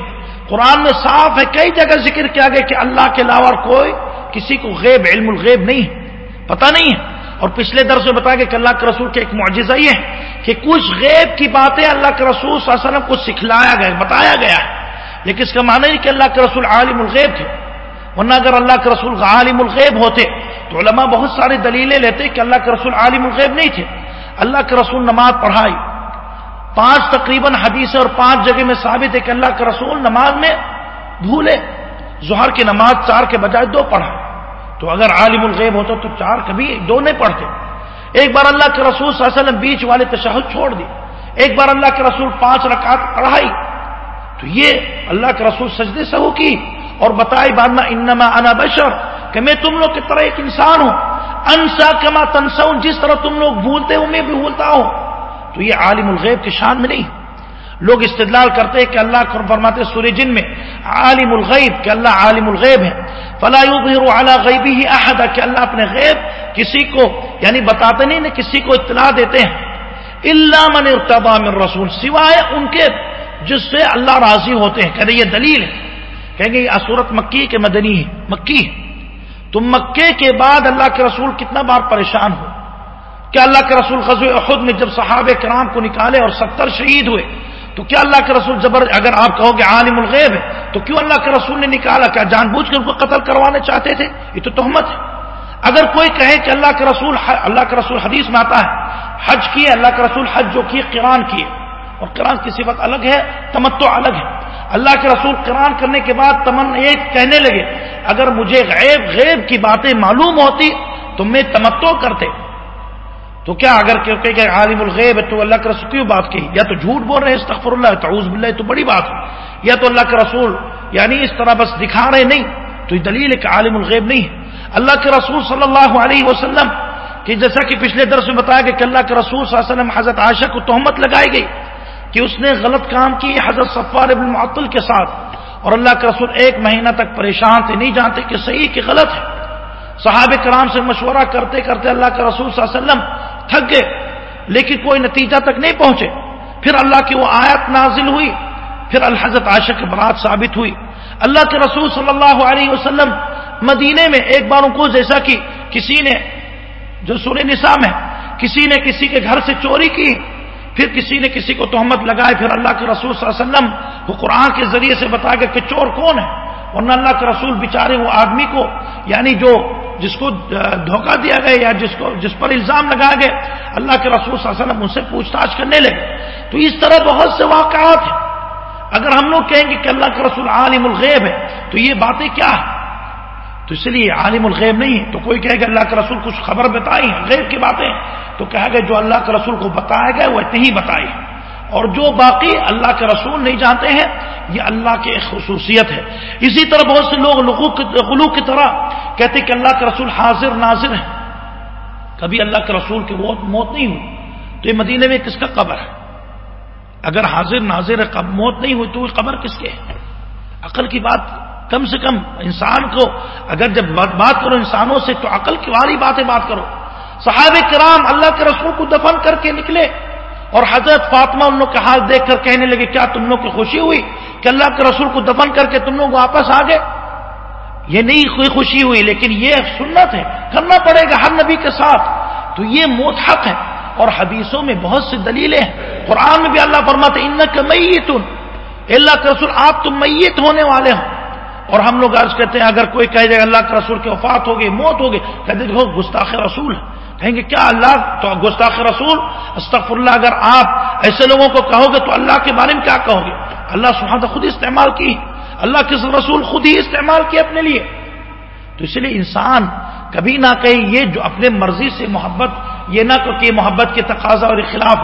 قرآن میں صاف ہے، کئی جگہ ذکر کیا گیا کہ اللہ کے علاوہ کوئی کسی کو غیب، علم الغیب نہیں ہے، پتہ نہیں ہے۔ اور پچھلے درس میں بتایا کہ اللہ کے رسول کے ایک معجزہ یہ ہے کہ کچھ غیب کی باتیں اللہ کے رسول صلی اللہ علیہ وسلم کو سکھلایا گیا، بتایا گیا ہے۔ لیکن اس کا معنی نہیں کہ اللہ کے رسول عالم الغیب تھے۔ ورنہ اگر اللہ کے رسول عالم الغیب ہوتے تو علماء بہت ساری دلیلیں لیتے کہ اللہ کے رسول عالم الغیب نہیں تھے۔ اللہ کے رسول نماز پڑھائی۔ پانچ تقریباً حدیث اور پانچ جگہ میں ثابت ہے کہ اللہ کے رسول نماز میں بھولے۔ ظہر کی نماز چار کے بجائے دو پڑھا۔ تو اگر عالم الغیب ہوتا تو چار کبھی دو نہیں پڑھتے۔ ایک بار اللہ کے رسول صلی اللہ علیہ وسلم بیچ والے تشہد چھوڑ دی۔ ایک بار اللہ کے رسول پانچ رکعت پڑھائی۔ تو یہ اللہ کے رسول سجدے سے ہو کی اور بتائی بادنا انما انا بشر، کہ میں تم لوگ کی طرح ایک انسان ہوں۔ انسا کما تنسا جس طرح تم لوگ بھولتے ہو میں بھی بھولتا ہوں۔ تو یہ عالم الغیب کی شان میں نہیں۔ لوگ استدلال کرتے ہیں کہ اللہ کو فرماتے سورہ جن میں، عالم الغیب، کہ اللہ عالم الغیب ہے۔ فلا اعلیٰ غیبی ہی احد کہ اللہ اپنے غیب کسی کو یعنی بتاتے نہیں نہ کسی کو اطلاع دیتے ہیں۔ اللہ من ارتبا من رسول، سوائے ان کے جس سے اللہ راضی ہوتے ہیں۔ کہتے یہ دلیل ہے۔ کہیں گے یہ اصورت مکی کے مدنی ہے، مکی ہے۔ تو مکے کے بعد اللہ کے رسول کتنا بار پریشان ہو کیا اللہ کے رسول خزو خود میں جب صحابہ کرام کو نکالے اور ستر شہید ہوئے۔ تو کیا اللہ کے رسول جبر اگر آپ کہو گے عالم الغیب ہے، تو کیوں اللہ کے رسول نے نکالا؟ کیا جان بوجھ کر ان کو قتل کروانے چاہتے تھے؟ یہ تو تہمت ہے۔ اگر کوئی کہے کہ اللہ کے رسول اللہ کے رسول حدیث میں آتا ہے، حج کیے اللہ کے رسول حج جو کیے قرآن کیے اور قرآن کی صفت الگ ہے تمتو الگ ہے۔ اللہ کے رسول قرآن کرنے کے بعد تمن یہ کہنے لگے، اگر مجھے غیب غیب کی باتیں معلوم ہوتی تو میں تمتو کرتے۔ تو کیا اگر کہ عالم الغیب ہے تو اللہ کے رسول کیوں بات کی؟ یا تو جھوٹ بول رہے استغفر اللہ تعوذ باللہ تو بڑی بات ہے۔ یا تو اللہ کے رسول یعنی اس طرح بس دکھا رہے نہیں۔ تو یہ دلیل ہے کہ عالم الغیب نہیں ہے۔ اللہ کے رسول صلی اللہ علیہ وسلم، کہ جیسا کہ پچھلے درس میں بتایا گیا کہ اللہ کے رسول صلی اللہ علیہ وسلم حضرت عائشہ کو تہمت لگائی گئی کہ اس نے غلط کام کی حضرت صفار ابن معطل کے ساتھ۔ اور اللہ کے رسول ایک مہینہ تک پریشان تھے، نہیں جانتے کہ صحیح کہ غلط ہے۔ صحابہ کرام سے مشورہ کرتے کرتے اللہ کے رسول صلی اللہ علیہ وسلم تھک گئے۔ لیکن کوئی نتیجہ تک نہیں پہنچے۔ پھر اللہ کی وہ آیت نازل ہوئی۔ پھر الحضرت عائشہ کے برات ثابت ہوئی۔ اللہ کے رسول صلی اللہ علیہ وسلم مدینے میں ایک بار ان کو جیسا کہ کسی نے جو سورہ نساء میں کسی نے کسی کے گھر سے چوری کی، پھر کسی نے کسی کو تہمت لگائے پھر اللہ کے رسول صلی اللہ علیہ وسلم وہ قرآن کے ذریعے سے بتا گیا کہ چور کون ہے؟ ورنہ اللہ کے رسول بےچارے وہ آدمی کو یعنی جو جس کو دھوکہ دیا گیا یا جس کو، جس پر الزام لگایا گیا، اللہ کے رسول صلی اللہ علیہ وسلم ان سے پوچھ تاچھ کرنے لگے۔ تو اس طرح بہت سے واقعات ہیں۔ اگر ہم لوگ کہیں گے کہ اللہ کے رسول عالم الغیب ہے، تو یہ باتیں کیا ہیں؟ تو اس لیے عالم الغیب نہیں ہے۔ تو کوئی کہے گا اللہ کے رسول کچھ خبر بتائی ہیں، غیب کی باتیں۔ تو کہا گیا جو اللہ کے رسول کو بتایا گیا، وہ اتنی ہی بتائی اور جو باقی اللہ کے رسول نہیں جانتے ہیں، یہ اللہ کی خصوصیت ہے۔ اسی طرح بہت سے لوگ غلو کی طرح کہتے کہ اللہ کے رسول حاضر، ناظر ہے کبھی اللہ کے رسول کی موت نہیں ہوئی۔ تو یہ مدینے میں کس کا قبر ہے؟ اگر حاضر، ناظر ہے موت نہیں ہوئی تو یہ قبر کس کے ہے؟ عقل کی بات کم سے کم انسان کو اگر جب بات کرو انسانوں سے تو عقل کی والی باتیں بات کرو۔ صحاب کرام اللہ کے رسول کو دفن کر کے نکلے۔ اور حضرت فاطمہ ان لوگ کا حال دیکھ کر کہنے لگے، کیا تم لوگ کی خوشی ہوئی؟ کہ اللہ کے رسول کو دفن کر کے تم لوگ واپس آ گئے؟ یہ نہیں کوئی خوشی ہوئی، لیکن یہ سنت ہے، کرنا پڑے گا ہر نبی کے ساتھ۔ تو یہ موت حق ہے، اور حدیثوں میں بہت سی دلیلیں ہیں۔ قرآن میں بھی اللہ فرماتے ان کا میت اللہ کے رسول، آپ تم میت ہونے والے ہوں اور ہم لوگ عرض کرتے ہیں، اگر کوئی کہہ جائے، اللہ کے رسول کی وفات ہوگی موت ہوگی کہتے دیکھو، گستاخ رسول ہے۔ کہیں گے، کیا اللہ تو گستاخ رسول؟ استغفر اللہ اگر آپ ایسے لوگوں کو کہو گے تو اللہ کے بارے میں کیا کہو گے؟ اللہ سبحانہ خود استعمال کی۔ اللہ کے رسول خود ہی استعمال کیے اپنے لیے۔ تو اس لیے انسان کبھی نہ کہیں یہ جو اپنے مرضی سے محبت، یہ نہ کہ محبت کے تقاضا اور خلاف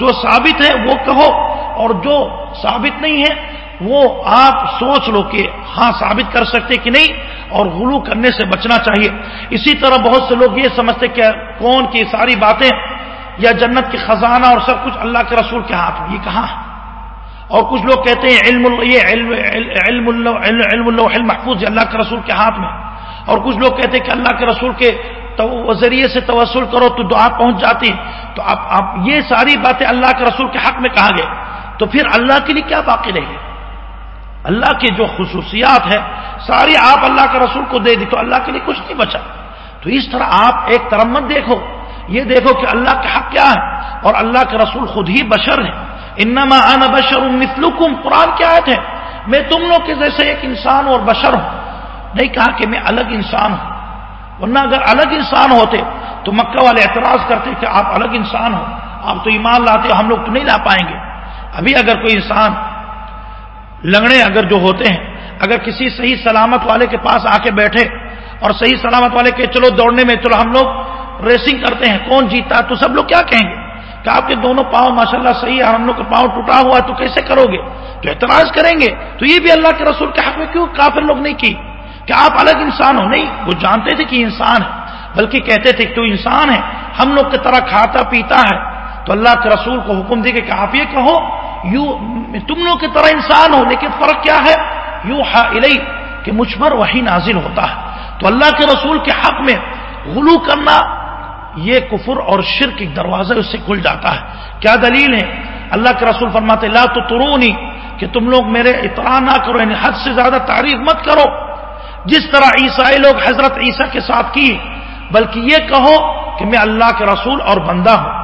جو ثابت ہے وہ کہو، اور جو ثابت نہیں ہے وہ آپ سوچ لو کہ ہاں ثابت کر سکتے کہ نہیں اور غلو کرنے سے بچنا چاہیے۔ اسی طرح بہت سے لوگ یہ سمجھتے کہ کون کی ساری باتیں یا جنت کی خزانہ اور سب کچھ اللہ کے رسول کے ہاتھ میں، یہ کہاں؟ ہے اور کچھ لوگ کہتے ہیں علم یہ علم علم علم اللہ علم محفوظ اللہ کے رسول کے ہاتھ میں۔ اور کچھ لوگ کہتے ہیں کہ اللہ کے رسول کے ذریعے سے توسل کرو تو دعا پہنچ جاتی تو آپ یہ ساری باتیں اللہ کے رسول کے حق میں کہا گئے۔ تو پھر اللہ کے لیے کیا باقی رہے؟ گی اللہ کی جو خصوصیات ہے ساری آپ اللہ کے رسول کو دے دی تو اللہ کے لیے کچھ نہیں بچا۔ تو اس طرح آپ ایک ترمت دیکھو، یہ دیکھو کہ اللہ کے حق کیا ہے اور اللہ کے رسول خود ہی بشر ہے انما انا بشر مثلکم، قرآن کیا ہے۔ میں تم لوگ کے جیسے ایک انسان اور بشر ہوں۔ نہیں کہا کہ میں الگ انسان ہوں۔ ورنہ اگر الگ انسان ہوتے تو مکہ والے اعتراض کرتے کہ آپ الگ انسان ہو آپ تو ایمان لاتے ہو ہم لوگ تو نہیں لا پائیں گے۔ ابھی اگر کوئی انسان لنگڑے اگر جو ہوتے ہیں، اگر کسی صحیح سلامت والے کے پاس آ کے بیٹھے اور صحیح سلامت والے کے چلو دوڑنے میں، چلو ہم لوگ ریسنگ کرتے ہیں، کون جیتا؟ تو سب لوگ کیا کہیں گے؟ کہ آپ کے دونوں پاؤں ماشاء اللہ صحیح ہے، ہم لوگ کا پاؤں ٹوٹا ہوا تو کیسے کرو گے؟ تو اعتراض کریں گے۔ تو یہ بھی اللہ کے رسول کے حق میں کیوں کافر لوگ نہیں کی؟ کہ آپ الگ انسان ہو؟ نہیں، وہ جانتے تھے کہ انسان ہے، بلکہ کہتے تھے کہ تو انسان ہے۔ ہم لوگ کی طرح کھاتا پیتا ہے۔ تو اللہ کے رسول کو حکم دے کہ آپ یہ کہو یو تم لوگ کی طرح انسان ہو، لیکن فرق کیا ہے؟ یو ہا کہ مجھ پر وہی نازل ہوتا ہے۔ تو اللہ کے رسول کے حق میں غلو کرنا یہ کفر اور شرک ایک دروازہ اس سے کھل جاتا ہے۔ کیا دلیل ہے؟ اللہ کے رسول فرماتے لا تو ترونی کہ تم لوگ میرے اطراع نہ کرو یعنی حد سے زیادہ تعریف مت کرو۔ جس طرح عیسائی لوگ حضرت عیسیٰ کے ساتھ کی بلکہ یہ کہو کہ میں اللہ کے رسول اور بندہ ہوں۔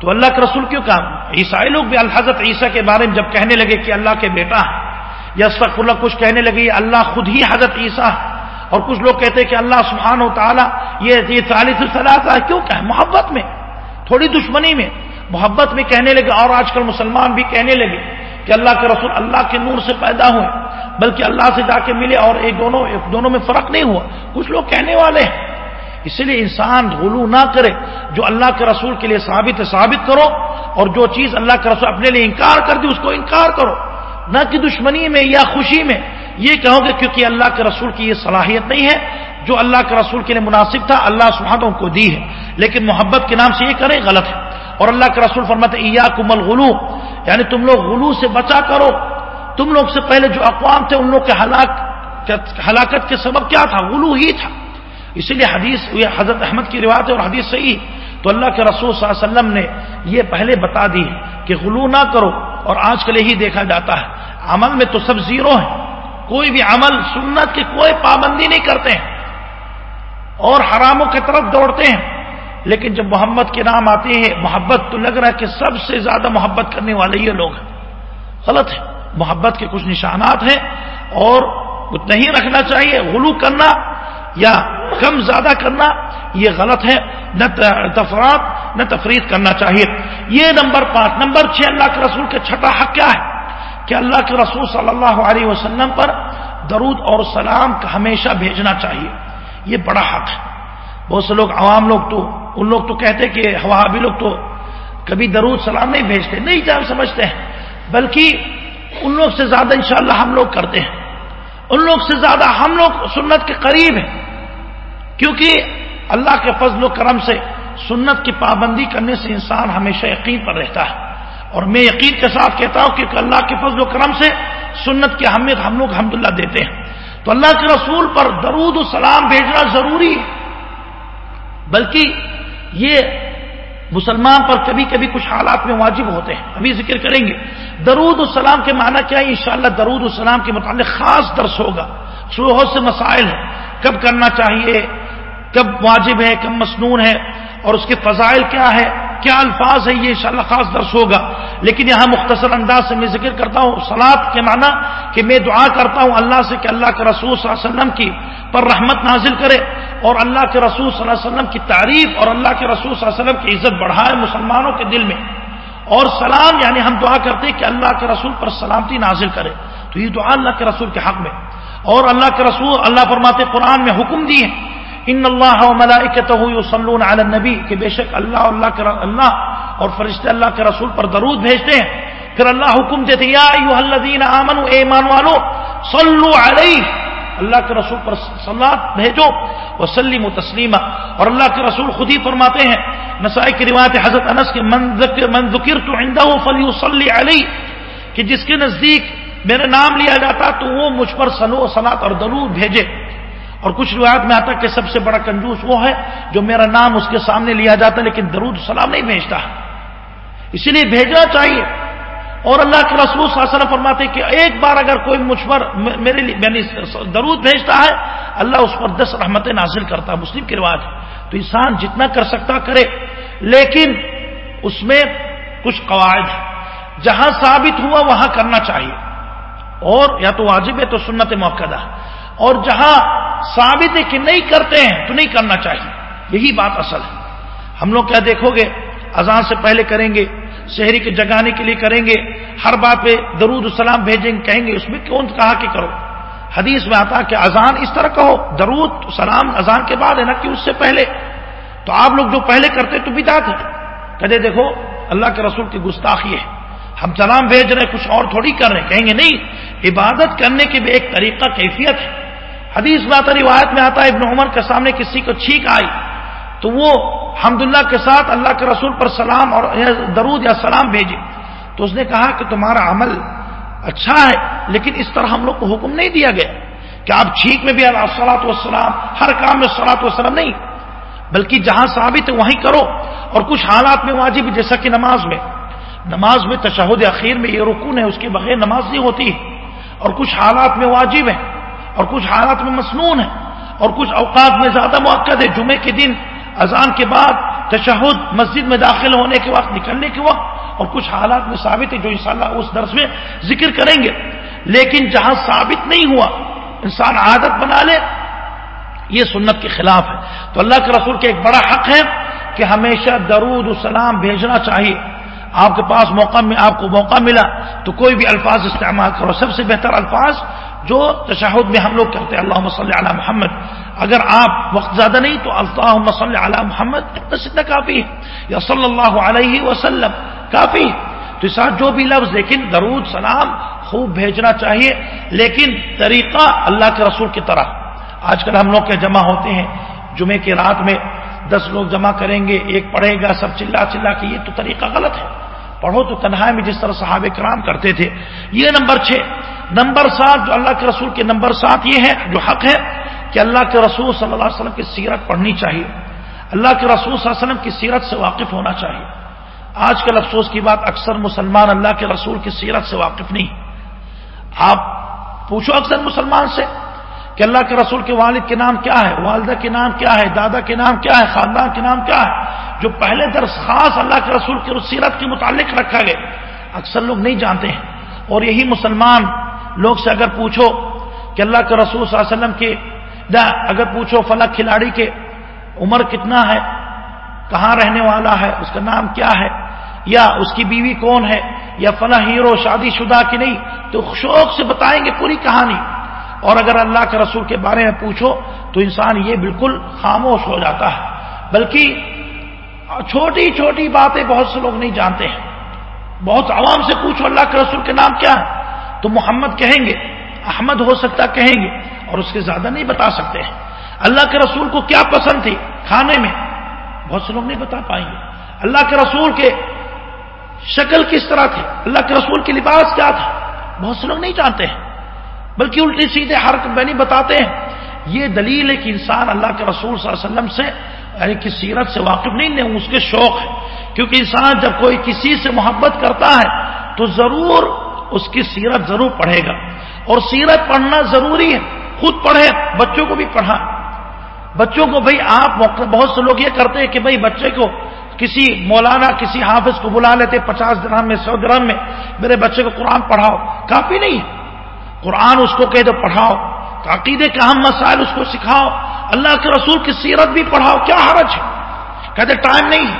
تو اللہ کے رسول کیوں کہا؟ عیسائی لوگ بھی الحضرت عیسیٰ کے بارے میں جب کہنے لگے کہ اللہ کے بیٹا ہے، یا سخ اللہ کچھ کہنے لگے اللہ خود ہی حضرت عیسیٰ ہے۔ اور کچھ لوگ کہتے ہیں کہ اللہ سبحانہ و تعالیٰ یہ یہ چالیس ہے۔ کیوں کہ محبت میں، تھوڑی دشمنی میں۔ محبت میں کہنے لگے اور آج کل مسلمان بھی کہنے لگے کہ اللہ کے رسول اللہ کے نور سے پیدا ہوئے، بلکہ اللہ سے جا کے ملے اور ایک دونوں ایک دونوں میں فرق نہیں ہوا۔ کچھ لوگ کہنے والے ہیں اس لیے انسان غلو نہ کرے، جو اللہ کے رسول کے لیے ثابت ہے ثابت کرو، اور جو چیز اللہ کے رسول اپنے لیے انکار کر دی اس کو انکار کرو۔ نہ کہ دشمنی میں یا خوشی میں۔ یہ کہو گے کیونکہ اللہ کے رسول کی یہ صلاحیت نہیں ہے، جو اللہ کے رسول کے لیے مناسب تھا، اللہ سبحانہ کو دی ہے۔ لیکن محبت کے نام سے یہ کریں، غلط ہے۔ اور اللہ کے رسول فرماتے ایا کمل غلو یعنی تم لوگ غلو سے بچا کرو۔ تم لوگ سے پہلے جو اقوام تھے، ان لوگ کے ہلاکت کے سبب کیا تھا؟ غلو ہی تھا۔ اسی لیے حدیث، یہ حضرت احمد کی روایت ہے اور حدیث صحیح تو اللہ کے رسول صلی اللہ علیہ وسلم نے یہ پہلے بتا دی کہ غلو نہ کرو اور آج کل یہی دیکھا جاتا ہے۔ عمل میں تو سب زیرو ہے کوئی بھی عمل سنت کی کوئی پابندی نہیں کرتے ہیں۔ اور حراموں کی طرف دوڑتے ہیں۔ لیکن جب محمد کے نام آتے ہیں، محبت تو لگ رہا ہے کہ سب سے زیادہ محبت کرنے والے یہ لوگ ہیں۔ غلط ہے۔ محبت کے کچھ نشانات ہیں اور اتنا ہی رکھنا چاہیے۔ غلو کرنا یا کم زیادہ کرنا، یہ غلط ہے، نہ تفرات نہ تفریح کرنا چاہیے۔ یہ نمبر پانچ، نمبر چھ، اللہ کے رسول کے چھٹا حق کیا ہے؟ کہ اللہ کے رسول صلی اللہ علیہ وسلم پر درود اور سلام کا ہمیشہ بھیجنا چاہیے۔ یہ بڑا حق ہے۔ بہت سے لوگ، عوام لوگ تو، ان لوگ تو کہتے کہ ہوابی لوگ تو کبھی درود، سلام نہیں بھیجتے، نہیں جان سمجھتے ہیں۔ بلکہ ان لوگ سے زیادہ انشاءاللہ ہم لوگ کرتے ہیں۔ ان لوگ سے زیادہ ہم لوگ سنت کے قریب ہیں۔ کیونکہ اللہ کے فضل و کرم سے سنت کی پابندی کرنے سے انسان ہمیشہ یقین پر رہتا ہے۔ اور میں یقین کے ساتھ کہتا ہوں کہ اللہ کے فضل و کرم سے سنت کی اہمیت ہم لوگ الحمد دیتے ہیں۔ تو اللہ کے رسول پر درود و سلام بھیجنا ضروری ہے۔ بلکہ یہ مسلمان پر کبھی کبھی کچھ حالات میں واجب ہوتے ہیں۔ ابھی ذکر کریں گے۔ درود السلام کے معنی کیا ہے؟ انشاءاللہ درود السلام کے متعلق خاص درس ہوگا۔ بہت سے مسائل ہیں۔ کب کرنا چاہیے؟ کب واجب ہے، کب مصنون ہے اور اس کے فضائل کیا ہے، کیا الفاظ ہے یہ انشاءاللہ خاص درس ہوگا۔ لیکن یہاں مختصر انداز سے میں ذکر کرتا ہوں سلاد کے معنی کہ میں دعا کرتا ہوں اللہ سے کہ اللہ کے رسول صلی اللہ علیہ وسلم کی پر رحمت نازل کرے اور اللہ کے رسول صلی اللہ علیہ وسلم کی تعریف اور اللہ کے رسول صلی اللہ علیہ وسلم کی عزت بڑھائے مسلمانوں کے دل میں۔ اور سلام یعنی ہم دعا کرتے ہیں کہ اللہ کے رسول پر سلامتی نازل کرے۔ تو یہ دعا اللہ کے رسول کے حق میں۔ اور اللہ کے رسول، اللہ فرماتے قرآن میں حکم دیے ان اللہ یصلون علی النبی کہ بے شک اللہ اللہ کے اللہ اور فرشتے اللہ کے رسول پر درود بھیجتے ہیں۔ پھر اللہ حکم دیتے یا ایوہ الذین آمنوا، اے ایمان والو صلو علیہ۔ اللہ کے رسول پر صلات بھیجو وسلم و تسلیمہ اور اللہ کے رسول خود ہی فرماتے ہیں، نسائی کی روایت حضرت انس کے من ذکر من ذکرت عنده فلیصلی علی کہ جس کے نزدیک میرا نام لیا جاتا تو وہ مجھ پر سنو صلات اور درود بھیجے۔ اور کچھ روایت میں آتا کہ سب سے بڑا کنجوس وہ ہے جو میرا نام اس کے سامنے لیا جاتا ہے لیکن درود سلام نہیں بھیجتا۔ اسی لیے بھیجنا چاہیے۔ اور اللہ کے رسول صلی اللہ علیہ وسلم فرماتے کہ ایک بار اگر کوئی مجھ پر میرے لیے یعنی درود بھیجتا ہے، اللہ اس پر دس رحمتیں نازل کرتا ہے۔ مسلم کی روایت تو انسان جتنا کر سکتا کرے، لیکن اس میں کچھ قواعد جہاں ثابت ہوا، وہاں کرنا چاہیے۔ اور یا تو واجب ہے، تو سنت موقع اور جہاں ثابت ہے کہ نہیں کرتے ہیں تو نہیں کرنا چاہیے۔ یہی بات اصل ہے۔ ہم لوگ کیا دیکھو گے؟ اذان سے پہلے کریں گے، شہری کے جگانے کے لیے کریں گے، ہر بات پہ درود السلام بھیجیں گے، کہیں گے، اس میں کون کہا کہ کرو۔ حدیث میں آتا کہ اذان اس طرح کہو، درود سلام اذان کے بعد ہے نا کہ اس سے پہلے۔ تو آپ لوگ جو پہلے کرتے تو بھی ہے۔ کہتے دیکھو، اللہ کے رسول کی گستاخی ہے۔ ہم سلام بھیج رہے کچھ اور تھوڑی کر رہے ہیں۔ کہیں گے نہیں، عبادت کرنے کے بھی ایک طریقہ کیفیت ہے۔ حدیث میں آتا روایت میں آتا ہے، ابن عمر کے سامنے کسی کو چھینک آئی، تو وہ حمد کے ساتھ اللہ کے رسول پر سلام اور درود یا سلام بھیجے۔ تو اس نے کہا کہ تمہارا عمل اچھا ہے، لیکن اس طرح ہم لوگ کو حکم نہیں دیا گیا کہ آپ چھینک میں بھی اللہ سلاۃ والسلام، ہر کام میں سلاۃ وسلم نہیں، بلکہ جہاں ثابت ہے وہیں کرو۔ اور کچھ حالات میں واجب جیسا کہ نماز میں۔ نماز میں تشہد اخیر میں یہ رکون ہے، اس کے بغیر نماز نہیں ہوتی۔ اور کچھ حالات میں واجب ہے اور کچھ حالات میں مصنون ہے اور کچھ اوقات میں زیادہ موقع ہے۔ جمعے کے دن، اذان کے بعد، تشہد، مسجد میں داخل ہونے کے وقت، نکلنے کے وقت، اور کچھ حالات میں ثابت ہے جو انشاءاللہ اس درس میں ذکر کریں گے۔ لیکن جہاں ثابت نہیں ہوا، انسان عادت بنا لے، یہ سنت کے خلاف ہے۔ تو اللہ کے رسول کے ایک بڑا حق ہے کہ ہمیشہ درود السلام بھیجنا چاہیے۔ آپ کے پاس موقع میں، آپ کو موقع ملا تو کوئی بھی الفاظ استعمال کرو۔ سب سے بہتر الفاظ جو تشہد میں ہم لوگ کرتے ہیں اللہ صلی علی محمد۔ اگر آپ وقت زیادہ نہیں تو اللہ صلی علی محمد بس کافی ہے۔ یا صلی اللہ علیہ وسلم، کافی تو اس جو بھی لفظ، لیکن درود، سلام خوب بھیجنا چاہیے۔ لیکن طریقہ اللہ کے رسول کی طرح۔ آج کل ہم لوگ کے جمع ہوتے ہیں۔ جمعے کی رات میں دس لوگ جمع کریں گے، ایک پڑھے گا، سب چلا چلا کے، یہ تو طریقہ غلط ہے۔ پڑھو تو تنہائی میں جس طرح صحابہ کرام کرتے تھے۔ یہ نمبر چھ۔ نمبر سات، جو اللہ کے رسول کے نمبر سات یہ ہے جو حق ہے کہ اللہ کے رسول صلی اللہ علیہ وسلم کی سیرت پڑھنی چاہیے۔ اللہ کے رسول صلی اللہ علیہ وسلم کی سیرت سے واقف ہونا چاہیے۔ آج کل افسوس کی بات، اکثر مسلمان اللہ کے رسول کی سیرت سے واقف نہیں۔ آپ پوچھو اکثر مسلمان سے کہ اللہ کے رسول کے والد کے نام کیا ہے؟ والدہ کے نام کیا ہے؟ دادا کے نام کیا ہے؟ خاندان کے نام کیا ہے؟ جو پہلے درس خاص اللہ کے رسول کی سیرت کے متعلق رکھا گیا۔ اکثر لوگ نہیں جانتے ہیں۔ اور یہی مسلمان لوگ سے اگر پوچھو کہ اللہ کے رسول صلی اللہ علیہ وسلم کے اگر پوچھو فلاں کھلاڑی کے عمر کتنا ہے؟ کہاں رہنے والا ہے؟ اس کا نام کیا ہے؟ یا اس کی بیوی کون ہے؟ یا فلاں ہیرو شادی شدہ کی نہیں؟ تو شوق سے بتائیں گے پوری کہانی۔ اور اگر اللہ کے رسول کے بارے میں پوچھو تو انسان یہ بالکل خاموش ہو جاتا ہے۔ بلکہ چھوٹی چھوٹی باتیں بہت سے لوگ نہیں جانتے ہیں۔ بہت عوام سے پوچھو اللہ کے رسول کے نام کیا ہے۔ تو محمد کہیں گے، احمد ہو سکتا کہیں گے اور اس کے زیادہ نہیں بتا سکتے ہیں۔ اللہ کے رسول کو کیا پسند تھی کھانے میں؟ بہت سے لوگ نہیں بتا پائیں گے۔ اللہ کے رسول کے شکل کس طرح تھی اللہ کے رسول کے لباس کیا تھا؟ بہت سے لوگ نہیں جانتے ہیں۔ بلکہ الٹی سیدھے ہر بنی بتاتے ہیں۔ یہ دلیل ہے کہ انسان اللہ کے رسول صلی اللہ علیہ وسلم سے یعنی کہ سیرت سے واقف نہیں لیں اس کے شوق ہے۔ کیونکہ انسان جب کوئی کسی سے محبت کرتا ہے، تو ضرور اس کی سیرت ضرور پڑھے گا۔ اور سیرت پڑھنا ضروری ہے۔ خود پڑھے، بچوں کو بھی پڑھا۔ بچوں کو بھائی، آپ بہت سے لوگ یہ کرتے ہیں کہ بھائی، بچے کو کسی مولانا، کسی حافظ کو بلا لیتے پچاس گرام میں، سو گرام میں، میرے بچے کو قرآن پڑھاؤ۔ کافی نہیں ہے۔ قرآن اس کو کہہ دو، پڑھاؤ۔ عقیدے کے اہم مسائل اس کو سکھاؤ۔ اللہ کے رسول کی سیرت بھی پڑھاؤ۔ کیا حرج ہے؟ کہتے ٹائم نہیں ہے۔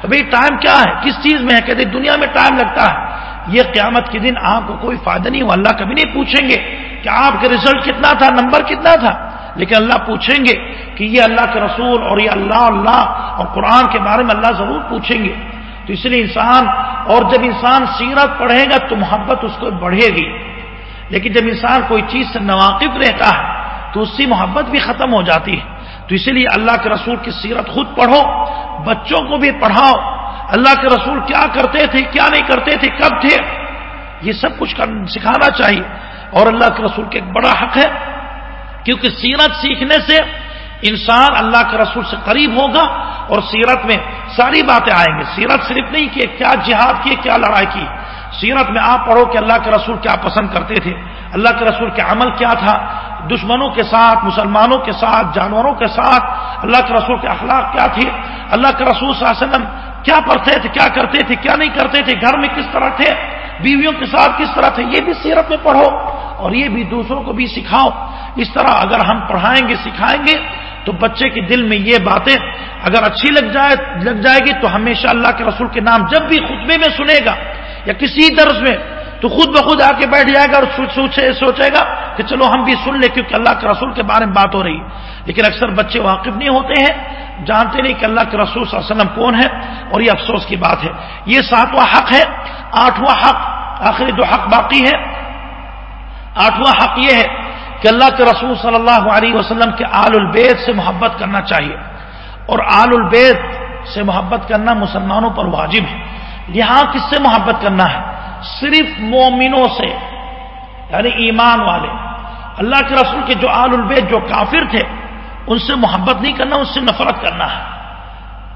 تو بھائی ٹائم کیا ہے؟ کس چیز میں ہے؟ کہتے دنیا میں ٹائم لگتا ہے۔ یہ قیامت کے دن آپ کو کوئی فائدہ نہیں ہو اللہ کبھی نہیں پوچھیں گے کہ آپ کا رزلٹ کتنا تھا نمبر کتنا تھا۔ لیکن اللہ پوچھیں گے کہ یہ اللہ کے رسول اور یہ اللہ اللہ اور قرآن کے بارے میں اللہ ضرور پوچھیں گے۔ تو اس لیے انسان، اور جب انسان سیرت پڑھے گا تو محبت اس کو بڑھے گی۔ لیکن جب انسان کوئی چیز سے نواقف رہتا ہے، تو اس سے محبت بھی ختم ہو جاتی ہے۔ تو اسی لیے اللہ کے رسول کی سیرت خود پڑھو، بچوں کو بھی پڑھاؤ۔ اللہ کے رسول کیا کرتے تھے، کیا نہیں کرتے تھے، کب تھے؟ یہ سب کچھ سکھانا چاہیے۔ اور اللہ کے رسول کے ایک بڑا حق ہے، کیونکہ سیرت سیکھنے سے انسان اللہ کے رسول سے قریب ہوگا اور سیرت میں ساری باتیں آئیں گی۔ سیرت صرف نہیں، کہ کیا جہاد کی، کیا لڑائی کی۔ سیرت میں آپ پڑھو کہ اللہ کے رسول کیا پسند کرتے تھے، اللہ کے رسول کے عمل کیا تھا، دشمنوں کے ساتھ، مسلمانوں کے ساتھ، جانوروں کے ساتھ، اللہ کے رسول کے اخلاق کیا تھے، اللہ کے رسول صلی اللہ علیہ وسلم کیا پڑھتے تھے، کیا کرتے تھے، کیا نہیں کرتے تھے، گھر میں کس طرح تھے، بیویوں کے ساتھ کس طرح تھے، یہ بھی سیرت میں پڑھو اور یہ بھی دوسروں کو بھی سکھاؤ۔ اس طرح اگر ہم پڑھائیں گے، سکھائیں گے، تو بچے کے دل میں یہ باتیں اگر اچھی لگ جائے لگ جائے گی تو ہمیشہ اللہ کے رسول کے نام جب بھی خطبے میں سنے گا۔ یا کسی درس میں، تو خود بخود آ کے بیٹھ جائے گا اور سوچے سوچے گا کہ چلو ہم بھی سن لیں کیونکہ اللہ کے رسول کے بارے میں بات ہو رہی ہے۔ لیکن اکثر بچے واقف نہیں ہوتے ہیں، جانتے نہیں کہ اللہ کے رسول صلی اللہ علیہ وسلم کون ہے اور یہ افسوس کی بات ہے۔ یہ ساتواں حق ہے، آٹھواں حق، آخری جو حق باقی ہے۔ آٹھواں حق یہ ہے کہ اللہ کے رسول صلی اللہ علیہ وسلم کے آل البید سے محبت کرنا چاہیے۔ اور آل البید سے محبت کرنا مسلمانوں پر واجب ہے۔ یہاں کس سے محبت کرنا ہے؟ صرف مومنوں سے یعنی ایمان والے۔ اللہ کے رسول کے جو آل البید جو کافر تھے، ان سے محبت نہیں کرنا، ان سے نفرت کرنا ہے۔